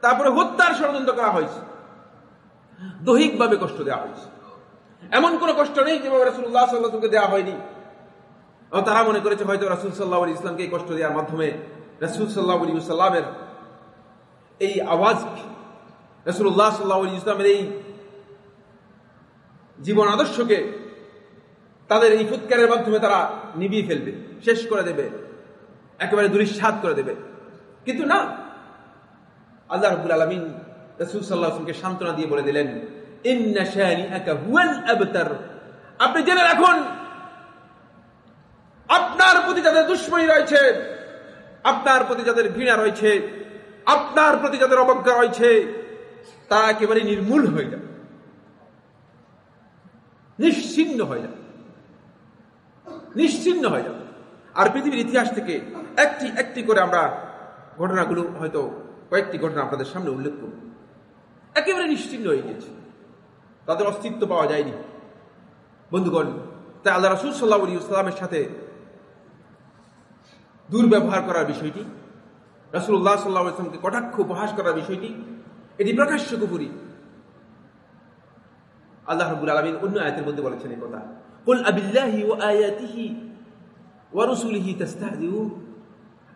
S1: তারপরে হত্যার ষড়যন্ত্র করা হয়েছে। দৈহিকভাবে কষ্ট দেওয়া হয়েছে। এমন কোন কষ্ট নেই যেভাবে রাসুল্লাহ সাল্লাহকে দেওয়া হয়নি। তারা মনে করেছে হয়তো রাসুল সাল্লাহ ইসলামকে এই কষ্ট দেওয়ার মাধ্যমে রাসুল সাল্লাহ আলী এই আওয়াজ রাসুল্লাহ সাল্লাহ ইসলামের এই জীবন আদর্শকে তাদের এই ফুৎকারের মাধ্যমে তারা নিবিয়ে ফেলবে, শেষ করে দেবে, একেবারে দুরিশ্বাদ করে দেবে। কিন্তু না। আল্লাহ রবুল আলমিন রসুল সাল্লাহকে সান্ত্বনা দিয়ে বলে দিলেন আপনি জেনে রাখুন, আপনার প্রতি যাদের দুশ্মনী রয়েছে, আপনার প্রতি যাদের ঘৃণা রয়েছে, আপনার প্রতি যাদের অবজ্ঞা রয়েছে, তারা একেবারে নির্মূল হয়ে যাবে। নিশ্চিন্ন হয়ে যাবে। নিশ্চিন্ন হয়ে যাবে। আর পৃথিবীর ইতিহাস থেকে একটি একটি করে আমরা ঘটনাগুলো হয়তো কয়েকটি ঘটনা আপনাদের সামনে উল্লেখ করব। একেবারে নিশ্চিন্ন হয়ে গিয়েছে। তাদের অস্তিত্ব পাওয়া যায়নি। বন্ধুগণ, তাই আল্লাহ রসুল সাল্লাহ ইসলামের সাথে দুর্ব্যবহার করার বিষয়টি রসুল্লাহ সাল্লাহ ইসলামকে কটাক্ষ উপহাস করার বিষয়টি, এটি প্রকাশ্য কুপুরি আল্লাহ রবুল আলমিন অন্য আয়তের মধ্যে বলেছেন এই কথা, কুল আবিল্লাহি ওয়া আয়াতিহি ওয়া রাসূলিহি তাস্তাহজিউন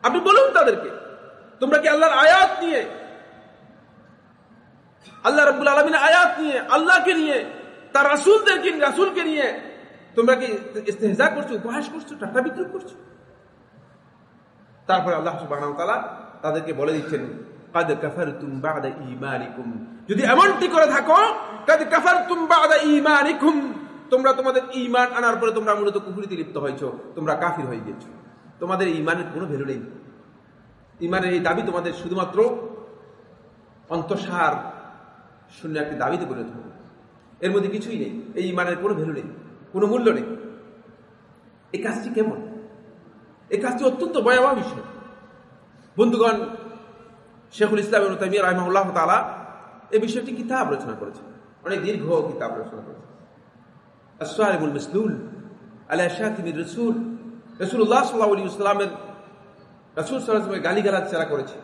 S1: আপনি বলুন তাদেরকে, তোমরা কি আল্লাহর আয়াত নিয়ে আল্লাহ রাব্বুল আলামিনের আয়াত নিয়ে, আল্লাহকে নিয়ে, তার রাসূলদেরকে, রাসূলকে নিয়ে তোমরা কি ইস্তেহজা করছ, উপহাস করছ টাটা বিদ্রুপ করছ? তারপরে আল্লাহ তাআলা তাদেরকে বলে দিচ্ছেন যদি এমনটি করে থাকো তোমরা তোমাদের ঈমান আনার পরে তোমরা মূলত কুফরিতে লিপ্ত হয়েছো, তোমরা কাফির হয়ে গেছো তোমাদের ঈমানের কোনো ভ্যালু নেই। ঈমানের এই দাবি তোমাদের শুধুমাত্র অন্তঃসার শূন্য একটি দাবিতে পরিণত হবে। এর মধ্যে কিছুই নেই। এই ঈমানের কোনো ভ্যালু নেই, কোনো মূল্য নেই। এই কাজটি কেমন? এই কাজটি অত্যন্ত ভয়াবহ বিষয়। বন্ধুগণ, শেখুল ইসলাম তামিয়া রহমাউল্লাহ তালা এই বিষয়টি কিতাব রচনা করেছে অনেক দীর্ঘ কিতাব রচনা করেছেন। আসসালিমুল মিসলুল আলা শাহিমির রসুল রসুল্লাহ সাল্লাহ আলী ইসলামের রসুল সাল্লামের গালিগালাজ যারা করেছে,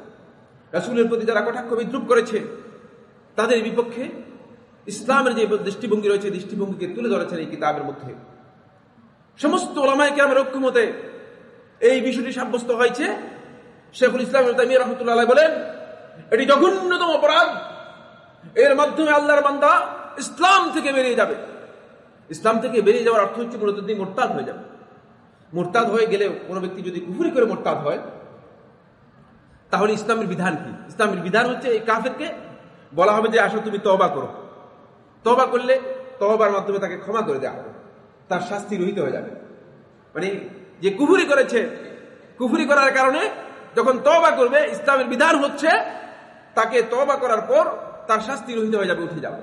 S1: রসুলের প্রতি যারা কটাক্ষ বিদ্রুপ করেছে তাদের বিপক্ষে ইসলামের যে দৃষ্টিভঙ্গি রয়েছে, দৃষ্টিভঙ্গিকে তুলে ধরেছেন এই কিতাবের মধ্যে। সমস্ত ওলামাই কেরামের ঐক্যমতে এই বিষয়টি সাব্যস্ত হয়েছে। শেখুল ইসলাম তামিয়া রহমতুল্লাহ বলেন, এটি জঘন্যতম অপরাধ। এর মাধ্যমে আল্লাহর বান্দা ইসলাম থেকে বেরিয়ে যাবে। ইসলাম থেকে বেরিয়ে যাওয়ার অর্থ হচ্ছে মূলত তিনি মোরতাদ হয়ে যাবে। মোরতাদ হয়ে গেলে কোনো ব্যক্তি যদি কুফুরি করে মোরতাদ হয়, তাহলে ইসলামের বিধান কি? ইসলামের বিধান হচ্ছে এই কাফেরকে বলা হবে যে আসো তুমি তবা করো। তবা করলে তবার মাধ্যমে তাকে ক্ষমা করে দেওয়া হবে। তার শাস্তি রহিত হয়ে যাবে। মানে যে কুফুরি করেছে, কুফুরি করার কারণে যখন তবা করবে, ইসলামের বিধান হচ্ছে তাকে তবা করার পর তার শাস্তি রহিত হয়ে যাবে, উঠে যাবে।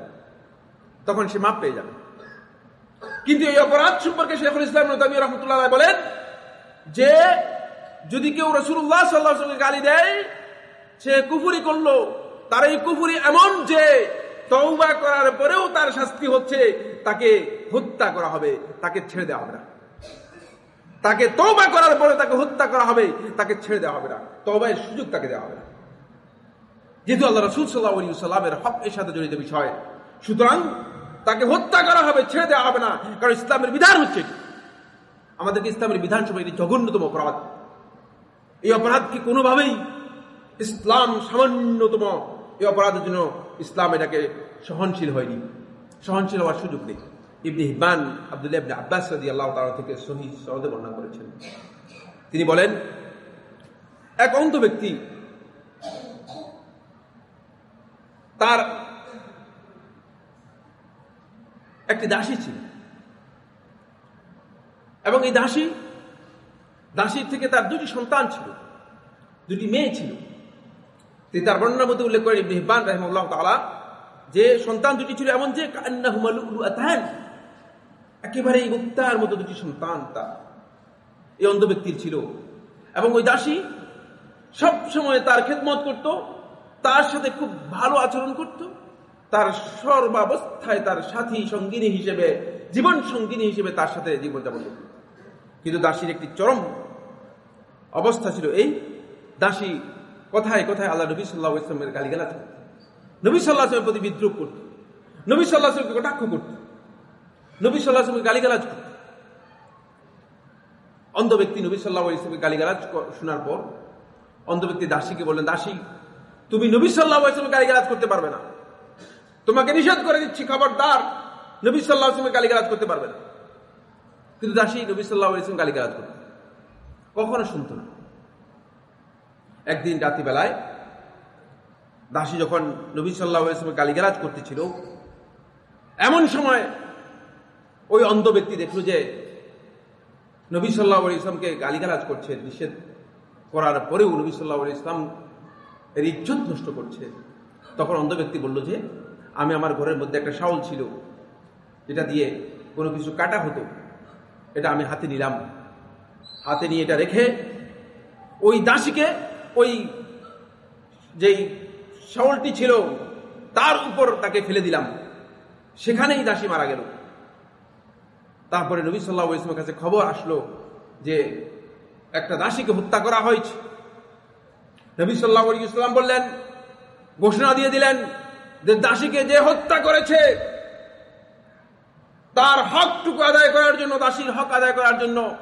S1: তখন সে মাপ পেয়ে যাবে। কিন্তু এই অপরাধ সম্পর্কে শেখুল ইসলাম নতামি রহমতুল্লাহ বলেন যে যদি কেউ রসুল্লাহ সাল্লাহ গালি দেয়, সে কুফুরি করল তার এই কুফুরি এমন যে তৌবা করার পরেও তার শাস্তি হচ্ছে, তাকে হত্যা করা হবে, তাকে ছেড়ে দেওয়া হবে না। তাকে তৌবা করার পরে তাকে হত্যা করা হবে, তাকে ছেড়ে দেওয়া হবে না। তৌবায়ের সুযোগ তাকে দেওয়া হবে না। যেহেতু আল্লাহ রসুল সাল্লাহ সাল্লামের হক এর সাথে জড়িত বিষয়, সুতরাং তাকে হত্যা করা হবে, ছেড়ে দেওয়া হবে না, কারণ ইসলামের বিধান হচ্ছে আমাদেরকে ইসলামের বিধান সময় এটি জঘন্যতম অপরাধ। এই অপরাধকে কোনোভাবেই ইসলাম সামান্যতম এই অপরাধের জন্য ইসলাম এটাকে সহনশীল হয়নি। সহনশীল হওয়ার সুযোগ নেই। ইবনে হিবান আব্দুল্লাহ ইবনে আব্বাস রাদি আল্লাহ তাআলা থেকে সহি সনদে বর্ণনা করেছেন। তিনি বলেন, এক অন্ধ ব্যক্তি তার একটি দাসী ছিল। এবং এই দাসী, দাসীর থেকে তার দুটি সন্তান ছিল, দুটি মেয়ে ছিল। তিনি তার বর্ণনার মধ্যে উল্লেখ করেন ইবনে হিব্বান তাআলা, যে সন্তান দুটি ছিল এমন যে কান্নাহুমা লুআতান একেবারে এই মুক্তার মতো দুটি সন্তান তার। এই অন্ধ ব্যক্তির ছিল। এবং ওই দাসী সব সময় তার খেদমত করত, তার সাথে খুব ভালো আচরণ করত, তার সর্বাবস্থায় তার সাথী সঙ্গিনী হিসেবে, জীবন সঙ্গিনী হিসেবে তার সাথে জীবনযাপন করত। কিন্তু দাসীর একটি চরম অবস্থা ছিল এই। দাসী কোথায় কোথায়? আল্লাহ নবী সাল্লাহ ইসলামের গালিগালাজ করত। নবী সাল্লাহ আসলামের প্রতি বিদ্রুপ করত। নবী সাল্লাহ আসলামকে কটাক্ষ করত। নবী সাল্লাহ আসলামকে গালিগালাজ করত। অন্ধ ব্যক্তি নবী সাল্লাহ ইসলামকে গালিগালাজ শোনার পর অন্ধ ব্যক্তি দাসীকে বললেন, দাসী, তুমি নবী সাল্লাহ ইসলামকে গালিগালাজ করতে পারবে না। তোমাকে নিষেধ করে দিচ্ছি, খবরদার। নবী সাল্লাহ আসলামকে গালিগালাজ করতে পারবে না। কিন্তু দাসী নবী সাল্লাহ ইসলাম গালিগালাজ করত। কখনো শুনতো না। একদিন রাত্রিবেলায় দাসী যখন নবী সাল্লাহ ইসলামের গালিগালাজ করতেছিল, এমন সময় ওই অন্ধ ব্যক্তি দেখল যে নবী সাল্লাহ ইসলামকে গালিগালাজ করছে, নিষেধ করার পরেও নবী সাল্লাহ ইসলাম এর ইজ্জত নষ্ট করছে। তখন অন্ধ ব্যক্তি বলল যে, আমি আমার ঘরের মধ্যে একটা শাওল ছিল, যেটা দিয়ে কোনো কিছু কাটা হতো, এটা আমি হাতে নিলাম। হাতে নিয়ে এটা রেখে ওই দাসীকে ওই যেই শাওলটি ছিল, তার উপর তাকে ফেলে দিলাম। সেখানেই দাসী মারা গেল। তারপরে নবী সাল্লাহ ইসলামের কাছে খবর আসলো যে একটা দাসীকে হত্যা করা হয়েছে। নবী সাল্লাহ ইসলাম বললেন, ঘোষণা দিয়ে দিলেন যে দাসীকে যে হত্যা করেছে, তার হকটুকু আদায় করার জন্য, দাসীর হক আদায় করার জন্য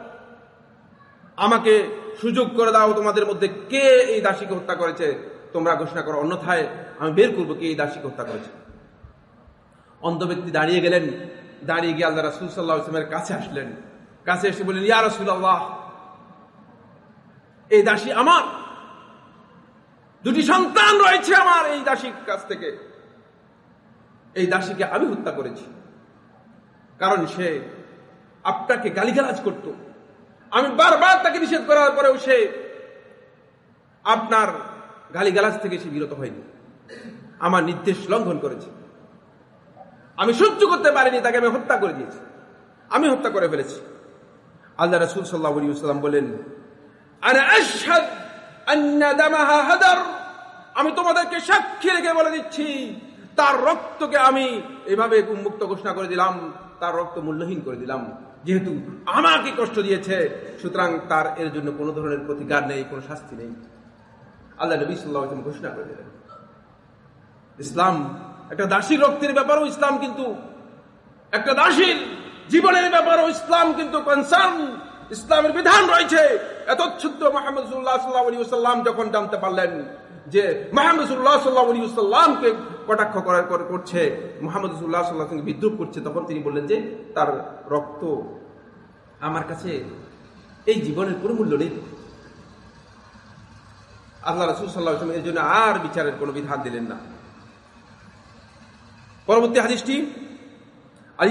S1: আমাকে সুযোগ করে দাও, তোমাদের মধ্যে কে এই দাসীকে হত্যা করেছে? তোমরা ঘোষণা করো। অন্যথায় আমি বের করব কে এই দাসীকে হত্যা করেছে। অন্ধ ব্যক্তি দাঁড়িয়ে গেলেন। দাঁড়িয়ে গিয়ে আল্লাহ রাসুল সাল্লাহ ইসলামের কাছে আসলেন। কাছে এসে বললেন, ইয়া রসুল আল্লাহ এই দাসী আমার। দুটি সন্তান রয়েছে আমার এই দাসীর কাছ থেকে। এই দাসীকে আমি হত্যা করেছি। কারণ সে আপনাকে গালিগালাজ করত। আমি বারবার তাকে নিষেধ করার পরেও সে আপনার গালিগালাজ থেকে সে বিরত হয়নি। আমার নির্দেশ লঙ্ঘন করেছে। আমি সহ্য করতে পারিনি, তাকে আমি হত্যা করে দিয়েছি। আমি হত্যা করে ফেলেছি। আল্লাহ রসুল সাল্লাহ সাল্লাম বলেন আমি তোমাদেরকে সাক্ষী রেখে বলে দিচ্ছি, তার রক্তকে আমি এভাবে উন্মুক্ত ঘোষণা করে দিলাম, তার রক্ত মূল্যহীন করে দিলাম। যেহেতু আমাকে কষ্ট দিয়েছে, সুতরাং তার এর জন্য কোনো ধরনের প্রতিকার নেই, কোনো শাস্তি নেই। আল্লাহ নবী সাল্লাহ ঘোষণা করে দিলেন। ইসলাম একটা দাসীর রক্তের ব্যাপারেও ইসলাম কিন্তু, একটা দাসীর জীবনের ব্যাপারেও ইসলাম কিন্তু কনসার্ন ইসলামের বিধান রয়েছে। এত ক্ষুদ্র মোহাম্মদ সাল্লাহ সাল্লাম যখন জানতে পারলেন যে মোহাম্মদ সাল্লাহ সাল্লামকে কটাক্ষ করার করছে মোহাম্মদ সাল্লাহ সাল্লাহকে বিদ্রুপ করছে, তখন তিনি বললেন যে তার রক্ত আমার কাছে এই জীবনের কোনো মূল্য নেই। আল্লাহ রসুল সাল্লাহ এর জন্য আর বিচারের কোনো বিধান দিলেন না। পরবর্তী হাদিসটি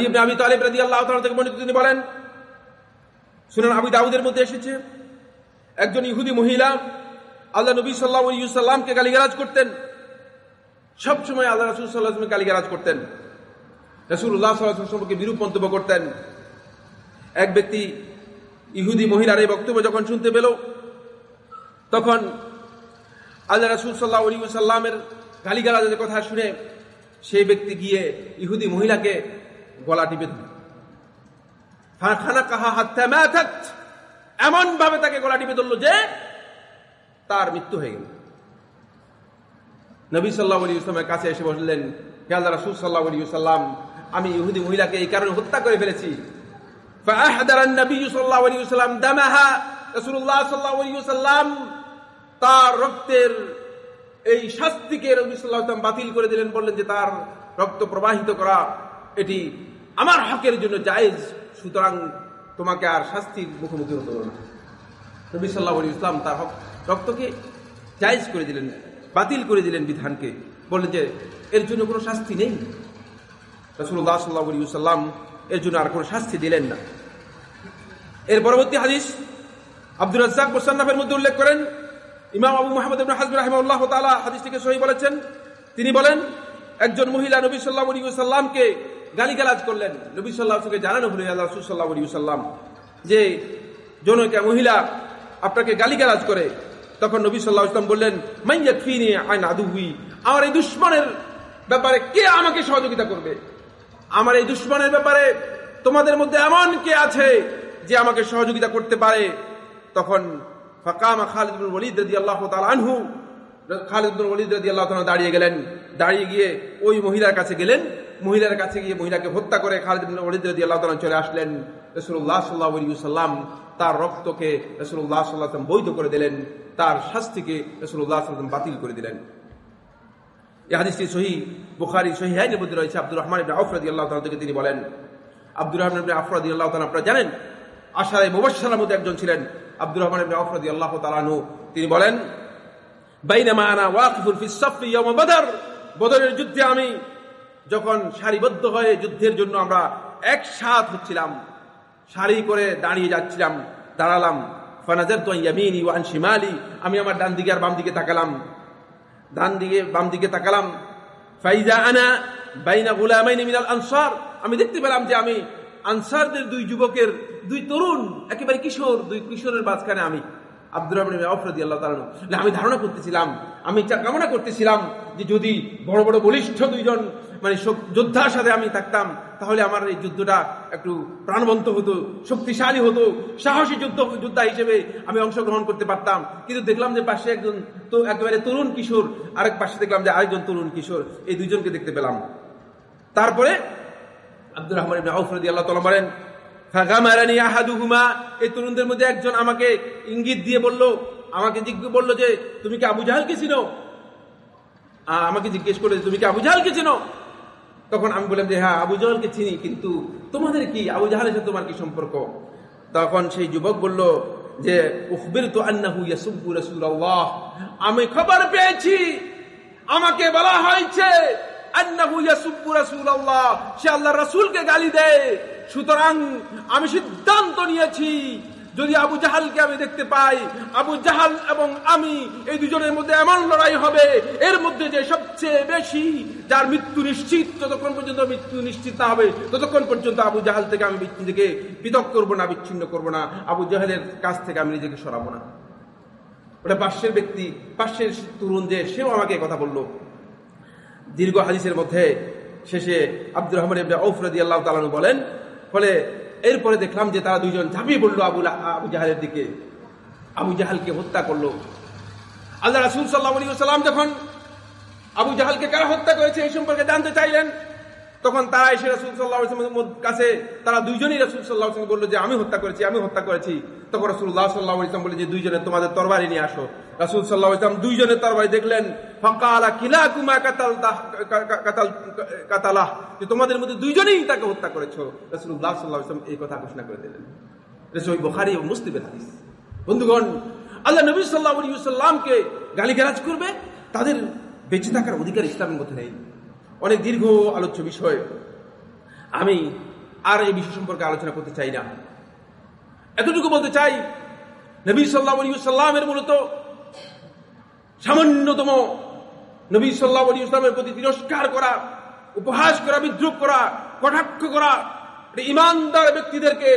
S1: ইবনে আবি তালিব রাদিয়াল্লাহু তাআলা থেকে বর্ণিত, তিনি বলেন শুনেন আবু দাউদের মধ্যে এসেছে, একজন ইহুদি মহিলা, আল্লাহ নবী সাল্লাহ সাল্লামকে গালিগালাজ করতেন। সব সময় আল্লাহ রাসুল সাল্লাহ গালিগালাজ করতেন। রসুল্লাহ সাল্লাহ সম্পর্কে বিরূপ মন্তব্য করতেন। এক ব্যক্তি ইহুদি মহিলার এই বক্তব্য যখন শুনতে পেল, তখন আল্লাহ রাসুল সাল্লাহ আলী সাল্লামের গালিগালাজের কথা শুনে সেই ব্যক্তি গিয়ে ইহুদি মহিলাকে গলা টিপে খানা কাহা হাত এমন ভাবে তাকে গলা টিপে ধরল যে তার মৃত্যু হয়ে গেল। নবী সাল্লাহ আলী ইসলামের কাছে এসে বসলেন হে আল্লাহ রাসুল সাল্লাহ আলী সাল্লাম আমি ইহুদি মহিলাকে এই কারণে হত্যা করে ফেলেছি। তার রক্তের এই শাস্তিকে রবি সাল্লাহ বাতিল করে দিলেন, বললেন যে তার রক্ত প্রবাহিত করা, এটি আমার হকের জন্য জায়েজ, সুতরাং তোমাকে আর শাস্তির মুখোমুখি হতে না। নবী সাল্লাহ ইসলাম তার হক রক্তকে জায়েজ করে দিলেন। বাতিল করে দিলেন বিধানকে। বললেন যে, এর জন্য কোনো শাস্তি নেই। রসুল্লাহ সাল্লাহ সাল্লাম এর জন্য আর কোনো শাস্তি দিলেন না। এর পরবর্তী হাদিস আব্দুল রাজ্জাক মোসান্নাফের মধ্যে উল্লেখ করেন। ইমাম আবু মোহাম্মদ হাজম রাহিমাল্লাহ তালা হাদিসটিকে সহি বলেছেন। তিনি বলেন, একজন মহিলা নবী সাল্লাহ সাল্লামকে গালিগালাজ করলেন। নবী সাল্লাহকে জানানো হলো আল্লাহ সাল্লাহ সাল্লাম যে জনকে মহিলা আপনাকে গালিগালাজ করে তখন নবী সাল্লাহ ইসলাম বললেন মাইয়া ফিনি আইন আদুহি? আমার এই দুশ্মনের ব্যাপারে কে আমাকে সহযোগিতা করবে? আমার এই দুশ্মনের ব্যাপারে তোমাদের মধ্যে এমন কে আছে যে আমাকে সহযোগিতা করতে পারে? তখন ফাকামা খালিদ বিন ওয়ালিদ রাদিয়াল্লাহু তাআলা আনহু, খালিদ বিন ওয়ালিদ রাদিয়াল্লাহু তাআলা দাঁড়িয়ে গেলেন। দাঁড়িয়ে গিয়ে ওই মহিলার কাছে গেলেন। মহিলার কাছে গিয়ে মহিলাকে হত্যা করে খালিদ বিন ওয়ালিদ রাদিয়াল্লাহু তাআলা চলে আসলেন। রাসূলুল্লাহ সাল্লাল্লাহু আলাইহি সাল্লাম তার রক্তকে রাসূলুল্লাহ সাল্লাল্লাহু আলাইহি বৈধ করে দিলেন, তার শাস্তিকে রাসূলুল্লাহ সাল্লাল্লাহু আলাইহি বাতিল করে দিলেন। এই হাদিসটি সহি, বুখারী সহিহাইনের মধ্যে রয়েছে। আব্দুর রহমান ইবনে আউফ রাদিয়াল্লাহু তাআলা থেকে তিনি বলেন, আব্দুর রহমান ইবনে আউফ রাদিয়াল্লাহু তাআলা, আপনারা জানেন, আশারে মুবাশশারার মধ্যে একজন ছিলেন আব্দুর রহমান ইবনে আউফ রাদিয়াল্লাহু তাআলা তিনি বলেন, বাইনামা আনা ইয়াওম বদর। বদরের যুদ্ধে আমি যখন সারিবদ্ধ হয়ে যুদ্ধের জন্য আমরা একসাথ হচ্ছিলাম সারি করে দাঁড়িয়ে যাচ্ছিলাম, দাঁড়ালাম। ফানাজার তো ইয়ামিনি ওয়ান শিমালি, আমি আমার ডান দিকে আর বাম দিকে তাকালাম। ডান দিকে, বাম দিকে তাকালাম। ফাইজা আনা বাইনা গুলামাইনি মিনাল আনসার, আমি দেখতে পেলাম যে আমি আনসারদের দুই যুবকের, দুই তরুণ, একেবারে কিশোর, দুই কিশোরের মাঝখানে আমি। আব্দুর রহমান আফরদি আল্লাহ তালন আমি ধারণা করতেছিলাম আমি কামনা করতেছিলাম যে যদি বড় বড় বলিষ্ঠ দুইজন মানে যোদ্ধার সাথে আমি থাকতাম, তাহলে আমার এই যুদ্ধটা একটু প্রাণবন্ত হতো, শক্তিশালী হতো, সাহসী যুদ্ধ, যোদ্ধা হিসেবে আমি অংশগ্রহণ করতে পারতাম। কিন্তু দেখলাম যে পাশে একজন তো একেবারে তরুণ কিশোর, আরেক পাশে দেখলাম যে আরেকজন তরুণ কিশোর, এই দুইজনকে দেখতে পেলাম। তারপরে আব্দুর রহমান ইবনে আউফ রাদিয়াল্লাহু তাআলা বলেন এই তরুণদের মধ্যে একজন আমাকে ইঙ্গিত দিয়ে বলল আমাকে জিজ্ঞেস বলল যে, তুমি কি আবু জাহালকে চিনো? আমাকে জিজ্ঞেস করে তুমি কি আবু জাহালকে চিনো? তখন আমি বললাম যে হ্যাঁ আবু জাহালকে চিনি, কিন্তু তোমাদের কি, আবু জাহালের সাথে তোমার কি সম্পর্ক? তখন সেই যুবক বলল যে উখবির তো আন্নাহু ইয়াসুব্বু রাসূলুল্লাহ, আমি খবর পেয়েছি, আমাকে বলা হয়েছে, আন্নাহু ইয়াসুব্বু রাসূলুল্লাহ, সে আল্লাহর রাসূলকে গালি দেয়, সুতরাং আমি সিদ্ধান্ত নিয়েছি যদি আবু জাহালকে আমি দেখতে পাই, আবু জাহাল এবং আমি, এই দুজনের মধ্যে এমন লড়াই হবে, এর মধ্যে যে সবচেয়ে বেশি যার মৃত্যু নিশ্চিত, ততক্ষণ পর্যন্ত মৃত্যু নিশ্চিত হবে, ততক্ষণ পর্যন্ত আবু জাহাল থেকে আমি নিজেকে পৃথক করব না, বিচ্ছিন্ন করব না, আবু জাহালের কাছ থেকে আমি নিজেকে সরাবো না। ওটা পাশের ব্যক্তি পাশের তরুণ যে, সেও আমাকে কথা বলল। দীর্ঘ হাদিসের মধ্যে শেষে আব্দুর রহমান ইবনে আউফ রাদিয়াল্লাহু তাআলা বলেন, ফলে এরপরে দেখলাম যে তারা দুইজন ঝাঁপিয়ে পড়ল আবু আবু জাহালের দিকে। আবু জাহালকে হত্যা করল। আল্লাহ রাসুল সাল্লাহ সাল্লাম যখন আবু জাহালকে কারা হত্যা করেছে এই সম্পর্কে জানতে চাইলেন তখন তারা এসে রাসূল ওয়াসাল্লামের কাছে তারা দুইজনই রাসূল সাল্লাল্লাহু আলাইহি ওয়াসাল্লাম বলল যে, আমি হত্যা করেছি, আমি হত্যা করেছি। তখন রাসূলুল্লাহ সাল্লাল্লাহু আলাইহি ওয়াসাল্লাম বলে যে, দুইজনে তোমাদের তরবারি নিয়ে আসো। রাসূল সাল্লাল্লাহু আলাইহি ওয়াসাল্লাম দুইজনের তরবারি দেখলেন কিলাকুমা কাতালতা কাতাল তোমাদের মধ্যে দুইজনেই তাকে হত্যা করেছ। রাসূলুল্লাহ সাল্লাল্লাহু আলাইহি ওয়াসাল্লাম এই কথা ঘোষণা করে দিলেন। সহিহ বুখারী এবং মুসলিমের হাদিস। বন্ধুগণ, আল্লাহ নবী সাল্লাল্লাহু আলাইহি ওয়াসাল্লামকে গালিগালাজ করবে, তাদের বেঁচে থাকার অধিকার ইসলামের মধ্যে নেই। অনেক দীর্ঘ আলোচ্য বিষয়। আমি আর এই বিষয় সম্পর্কে আলোচনা করতে চাই না। এতটুকু বলতে চাই, নবী সাল্লাল্লাহু আলাইহি ওয়াসাল্লামের মূলত সামান্যতম নবী সাল্লাল্লাহু আলাইহি ওয়াসাল্লামের প্রতি তিরস্কার করা, উপহাস করা, বিদ্রুপ করা, কটাক্ষ করা ইমানদার ব্যক্তিদেরকে,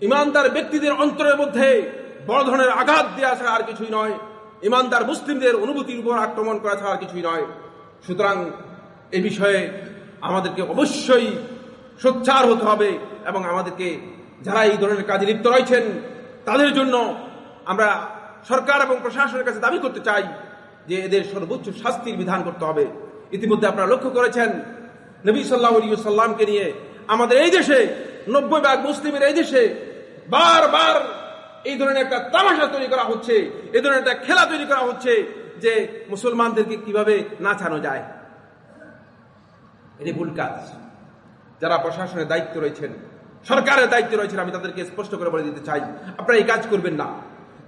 S1: ইমানদার ব্যক্তিদের অন্তরের মধ্যে বড় ধরনের আঘাত দেওয়া ছাড়া আর কিছুই নয়। ইমানদার মুসলিমদের অনুভূতির উপর আক্রমণ করা ছাড়া আর কিছুই নয়। সুতরাং এ বিষয়ে আমাদেরকে অবশ্যই সোচ্চার হতে হবে এবং আমাদেরকে যারা এই ধরনের কাজে লিপ্ত রয়েছেন, তাদের জন্য আমরা সরকার এবং প্রশাসনের কাছে দাবি করতে চাই যে এদের সর্বোচ্চ শাস্তির বিধান করতে হবে। ইতিমধ্যে আপনারা লক্ষ্য করেছেন, নবী সাল্লাহ সাল্লামকে নিয়ে আমাদের এই দেশে, নব্বই ভাগ মুসলিমের এই দেশে বারবার এই ধরনের একটা তামাশা তৈরি করা হচ্ছে, এই ধরনের একটা খেলা তৈরি করা হচ্ছে। যে মুসলমানদেরকে কীভাবে নাচানো যায়। এটি ভুল কাজ। যারা প্রশাসনের দায়িত্ব রয়েছেন, সরকারের দায়িত্ব রয়েছেন, আমি তাদেরকে স্পষ্ট করে বলে দিতে চাই, আপনারা এই কাজ করবেন না।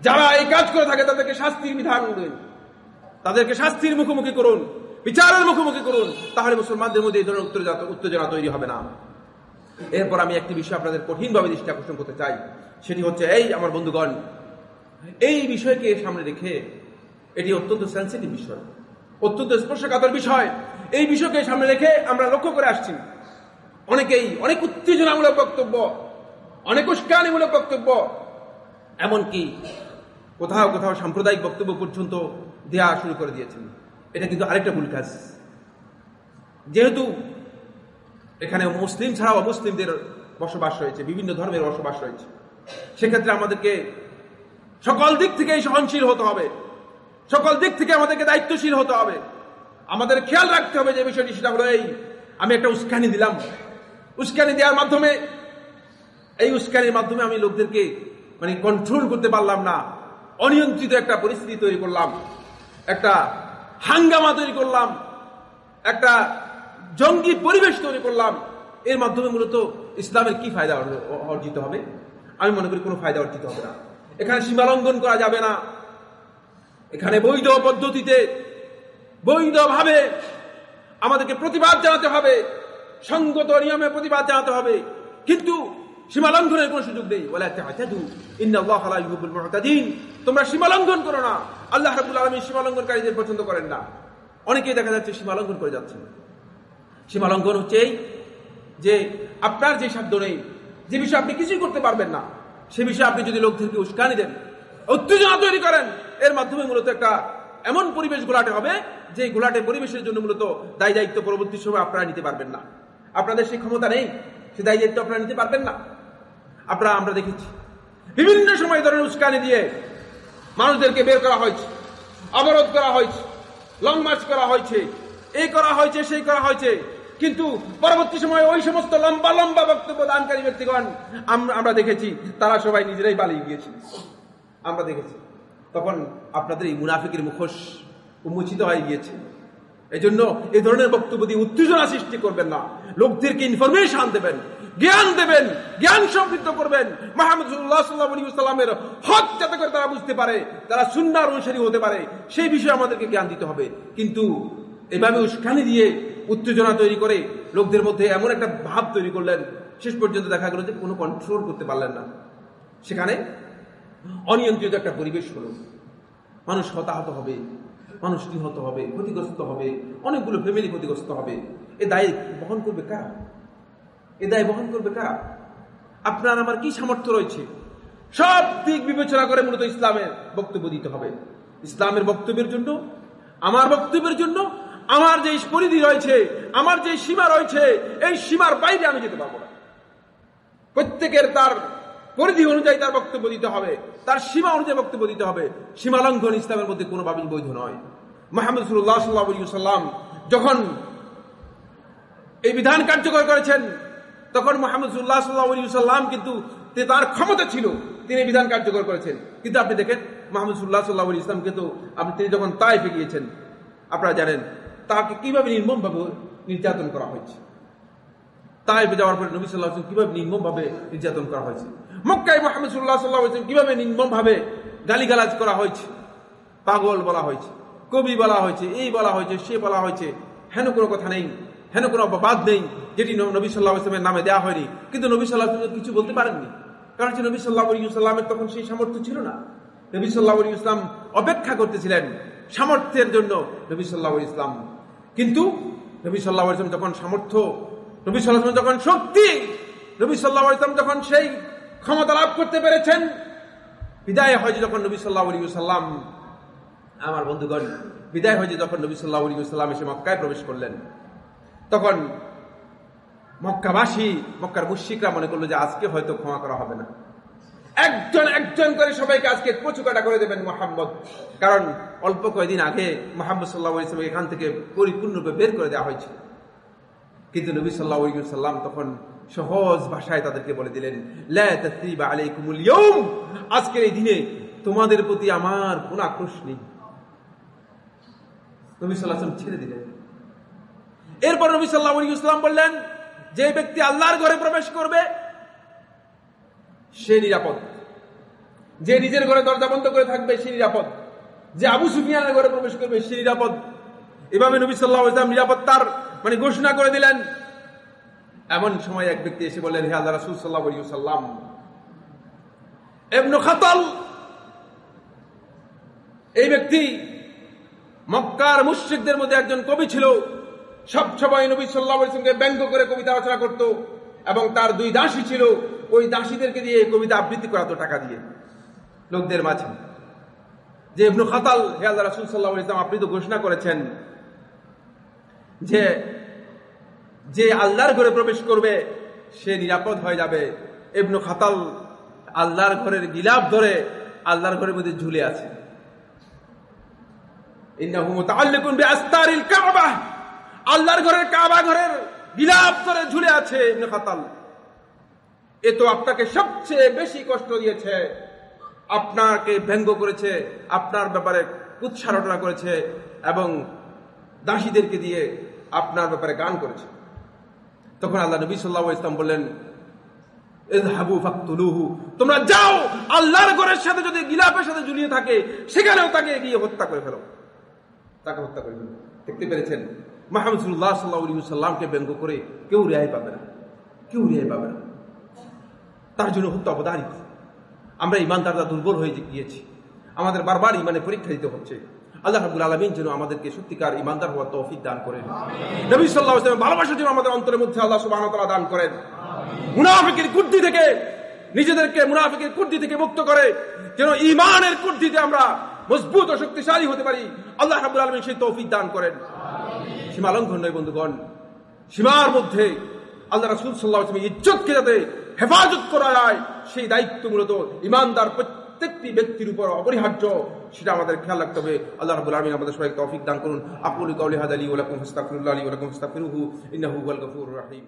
S1: যারা এই কাজ করে থাকে, তাদেরকে শাস্তির বিধান দিন। তাদেরকে শাস্তির মুখোমুখি করুন, বিচারের মুখোমুখি করুন, তাহলে মুসলমানদের মধ্যে এই ধরনের উত্তেজনা তৈরি হবে না। এরপর আমি একটি বিষয় আপনাদের কঠিনভাবে দৃষ্টি আকর্ষণ করতে চাই। সেটি হচ্ছে, এই আমার বন্ধুগণ, এই বিষয়কে সামনে রেখে এটি অত্যন্ত সেন্সিটিভ বিষয়। অত্যন্ত স্পর্শকাতর বিষয়। এই বিষয়কে সামনে রেখে আমরা লক্ষ্য করে আসছি। অনেকেই অনেক উত্তেজনামূলক বক্তব্য, অনেক উস্কানিমূলক বক্তব্য, এমনকি কোথাও কোথাও সাম্প্রদায়িক বক্তব্য পর্যন্ত দেয়া শুরু করে দিয়েছেন। এটা কিন্তু আরেকটা ভুল কাজ। যেহেতু এখানে মুসলিম ছাড়াও অমুসলিমদের বসবাস রয়েছে, বিভিন্ন ধর্মের বসবাস রয়েছে, সেক্ষেত্রে আমাদেরকে সকল দিক থেকে সহনশীল হতে হবে। সকল দিক থেকে আমাদেরকে দায়িত্বশীল হতে হবে। আমাদের খেয়াল রাখতে হবে যে বিষয়টি, সেটা হলো এই, আমি একটা উস্কানি দিলাম। উস্কানি দেওয়ার মাধ্যমে, এই উস্কানির মাধ্যমে আমি লোকদেরকে মানে কন্ট্রোল করতে পারলাম না। অনিয়ন্ত্রিত একটা পরিস্থিতি তৈরি করলাম। একটা হাঙ্গামা তৈরি করলাম। একটা জঙ্গি পরিবেশ তৈরি করলাম। এর মাধ্যমে মূলত ইসলামের কি ফায়দা অর্জিত হবে? আমি মনে করি কোনো ফায়দা অর্জিত হবে না। এখানে সীমালঙ্ঘন করা যাবে না। এখানে বৈধ পদ্ধতিতে, বৈধভাবে আমাদেরকে প্রতিবাদ জানাতে হবে। সঙ্গত নিয়মে প্রতিবাদ জানাতে হবে। কিন্তু সীমা লঙ্ঘনের কোনো সুযোগ নেই। তোমরা সীমা লঙ্ঘন করো না। আল্লাহ রাব্বুল আলমী সীমা লঙ্ঘনকারীদের পছন্দ করেন না। অনেকেই দেখা যাচ্ছে সীমা লঙ্ঘন করে যাচ্ছেন সীমা লঙ্ঘন হচ্ছে এই যে আপনার যে সাধ্য নেই, যে বিষয়ে আপনি কিছুই করতে পারবেন না, সে বিষয়ে আপনি যদি লোকদেরকে উস্কানি দেন উত্তেজনা তৈরি করেন। এর মাধ্যমে মূলত একটা এমন পরিবেশ গোলাটে হবে যে গোলাটে পরিবেশের জন্য মূলত দায় দায়িত্ব পরবর্তী সময় আপনারা নিতে পারবেন না। আপনাদের সেই ক্ষমতা নেই সে দায় দায়িত্ব আপনারা নিতে পারবেন না। আপনারা, আমরা দেখেছি, বিভিন্ন সময় এই ধরনের উস্কানি দিয়ে মানুষদেরকে বের করা হয়েছে, অবরোধ করা হয়েছে লং মার্চ করা হয়েছে এই করা হয়েছে, সেই করা হয়েছে। কিন্তু পরবর্তী সময়ে ওই সমস্ত লম্বা লম্বা বক্তব্য দানকারী ব্যক্তিগণ আমরা দেখেছি, তারা সবাই নিজেরাই পালিয়ে গিয়েছে আমরা দেখেছি। তখন আপনাদের এই মুনাফিকের মুখোশ উন্মোচিত হয়ে গিয়েছে। এই জন্য এই ধরনের বক্তব্য দিয়ে উত্তেজনা সৃষ্টি করবেন না। লোকদেরকে ইনফরমেশন দেবেন, জ্ঞান দেবেন, জ্ঞান সমৃদ্ধ করবেন। মাহমুদুল্লাহামের হক যাতে করে তারা বুঝতে পারে, তারা সুন্নার অনুসারী হতে পারে, সেই বিষয়ে আমাদেরকে জ্ঞান দিতে হবে। কিন্তু এভাবে উস্কানি দিয়ে উত্তেজনা তৈরি করে লোকদের মধ্যে এমন একটা ভাব তৈরি করলেন, শেষ পর্যন্ত দেখা গেল যে কোনো কন্ট্রোল করতে পারলেন না। সেখানে অনিয়ন্ত্রিত একটা পরিবেশ হলো। মানুষ হতাহত হবে, মানুষ নিহত হবে, ক্ষতিগ্রস্ত হবে, অনেকগুলো ফ্যামিলি ক্ষতিগ্রস্ত হবে। এ দায় বহন করবে কারা? এ দায় বহন করবে কারা? আপনার আমার কি সামর্থ্য রয়েছে? সব দিক বিবেচনা করে মূলত ইসলামের বক্তব্য দিতে হবে। ইসলামের বক্তব্যের জন্য, আমার বক্তব্যের জন্য, আমার যে পরিধি রয়েছে, আমার যে সীমা রয়েছে, এই সীমার বাইরে আমি যেতে পারব না। প্রত্যেকের তার পরিধি অনুযায়ী তার বক্তব্য দিতে হবে। তার সীমা অনুযায়ী বক্তব্য দিতে হবে। সীমা লঙ্ঘন ইসলামের মধ্যে কোনোভাবেই বৈধ নয়। মোহাম্মদ সুল্লাহ সাল্লাম যখন এই বিধান কার্যকর করেছেন, তখন মোহাম্মদ সুল্লাহ সাল্লাম কিন্তু তার ক্ষমতা ছিল, তিনি বিধান কার্যকর করেছেন। কিন্তু আপনি দেখেন, মোহাম্মদ সুল্লাহ সাল্লাহ ইসলাম কিন্তু আপনি, তিনি যখন তাইফে গিয়েছেন, আপনারা জানেন, তাকে কীভাবে নির্মমভাবে নির্যাতন করা হয়েছে। তাইফে যাওয়ার পরে নবী সাল্লাহ কীভাবে নির্মমভাবে নির্যাতন করা হয়েছে? মক্কায় মোহাম্মদ সুল্লাহ সাল্লাহ কীভাবে নির্মমভাবে গালিগালাজ করা হয়েছে? পাগল বলা হয়েছে, কবি বলা হয়েছে, এই বলা হয়েছে, সে বলা হয়েছে। হেন কোনো কথা নেই, হেন কোনো বাদ নেই, যেটি নবী সাল্লাহ ইসলামের নামে দেওয়া হয়নি। কিন্তু নবী সাল্লাহ কিছু বলতে পারেননি। কারণ হচ্ছে নবী সাল্লাহ তখন সেই সামর্থ্য ছিল না। নবী সাল্লাহ ইসলাম অপেক্ষা করতেছিলেন সামর্থ্যের জন্য নবী সাল্লাহ ইসলাম কিন্তু নবী সাল্লাহ ইসলাম যখন সামর্থ্য নবী সাল্লাহ যখন শক্তি নবী সাল্লাহ ইসলাম যখন সেই ক্ষমতা লাভ করতে পেরেছেন, বিদায় হয়েছে যখন নবী সাল্লাহ সাল্লাম আমার বন্ধুগণ, বিদায় হয়েছে যখন নবী সাল্লাহ সাল্লাম এসে মক্কায় প্রবেশ করলেন। তখন মক্কাবাসী, মক্কার মুশিকরা মনে করল যে আজকে হয়তো ক্ষমা করা হবে না। একজন একজন করে সবাইকে আজকে কচু কাটা করে দেবেন মোহাম্মদ। কারণ অল্প কয়েকদিন আগে মোহাম্মদ সাল্লাহ ইসলাম এখান থেকে পরিপূর্ণরূপে বের করে দেওয়া হয়েছে। কিন্তু নবী সাল্লাহ সাল্লাম তখন সহজ ভাষায় তাদেরকে বলে দিলেন আজকের এই দিনে তোমাদের প্রতি আমার কোন আক্রোশ নেই। নবী ছেড়ে দিলেন। এরপর নবী সাল্লাহ বললেন, যে ব্যক্তি আল্লাহর ঘরে প্রবেশ করবে, সে নিরাপদ। যে নিজের ঘরে দরজা বন্ধ করে থাকবে, সে নিরাপদ। যে আবু সুফিয়ানের ঘরে প্রবেশ করবে, সে নিরাপদ। এভাবে নবী সাল্লাহ নিরাপত্তার মানে ঘোষণা করে দিলেন। এমন সময় এক ব্যক্তি এসে বললেন, হে আল্লাহ রাসুল সাল্লাহ সাল্লাম এমন খাতাল, এই ব্যক্তি মক্কার মুশ্রিকদের মধ্যে একজন কবি ছিল। সব সময় নবী সাল্লাহ ইসলামকে ব্যঙ্গ করে কবিতা রচনা করত এবং তার দুই দাসী ছিল। ওই দাসীদেরকে দিয়ে কবিতা আবৃত্তি করাতো টাকা দিয়ে লোকদের মাঝে। যে ইবনু খাতাল, হে আল্লাহ রাসুল সাল্লাহ ইসলাম আপনি তো ঘোষণা করেছেন যে যে আল্লাহর ঘরে প্রবেশ করবে, সে নিরাপদ হয়ে যাবে। ইবনু খাতাল আল্লাহর ঘরের গিলাপ ধরে আল্লাহর ঘরের মধ্যে ঝুলে আছে। আল্লাহর ঘরের কাবা ঘরের গিলাপ ধরে ঝুলে আছে ইবনু খাতাল। এ তো আপনাকে সবচেয়ে বেশি কষ্ট দিয়েছে। আপনাকে ব্যঙ্গ করেছে, আপনার ব্যাপারে উৎসারণা করেছে এবং দাসীদেরকে দিয়ে আপনার ব্যাপারে গান করেছে। তখন আল্লাহ নবী সাল্লাহ ইসলাম বললেন তোমরা যাও, আল্লাহর ঘরের সাথে যদি গিলাপের সাথে ঝুলিয়ে থাকে, সেখানেও তাকে গিয়ে হত্যা করে ফেলো। তাকে হত্যা করে ফেলো। দেখতে পেরেছেন? মাহমুদুল্লাহ সাল্লাহ সাল্লামকে ব্যঙ্গ করে কেউ রেহাই পাবে না। কেউ রেহাই পাবে না। তার জন্য হত্যা অবদারিত আমরা ইমানদাররা দুর্বল হয়ে গিয়েছি। আমাদের বারবার ইমানে পরীক্ষা দিতে হচ্ছে। আল্লাহ রাবুল আলমিন যেন আমাদেরকে সত্যিকার ইমানদার হওয়ার তৌফিক দান করেন। নবী সাল্লাহ ভালোবাসার জন্য আমাদের অন্তরের মধ্যে আল্লাহ সুবাহ দান করেন। মুনাফিকের কুর্দি থেকে নিজেদেরকে মুনাফিকের কুর্দি থেকে মুক্ত করে যেন ইমানের কুর্দিতে আমরা মজবুত ও শক্তিশালী হতে পারি, আল্লাহ রাবুল আলমিন সেই তৌফিক দান করেন। সীমা লঙ্ঘন নয় বন্ধুগণ, সীমার মধ্যে আল্লাহ রাসুল সাল্লাহ ইজ্জতকে যাতে হেফাজত করা যায়, সেই দায়িত্ব মূলত ইমানদার প্রত্যেকটি ব্যক্তির উপর অপরিহার্য, সেটা আমাদের খেয়াল রাখতে হবে। আল্লাহ রাবুল আলমিন আমাদের সবাইকে তৌফিক দান করুন। আকুল কাউলি হাদ আলী ওয়া লাকুম আলী লি ওয়া লাকুম ফাস্তাগফিরুহু, ইন্নাহু হুয়াল রাহিম রহিম।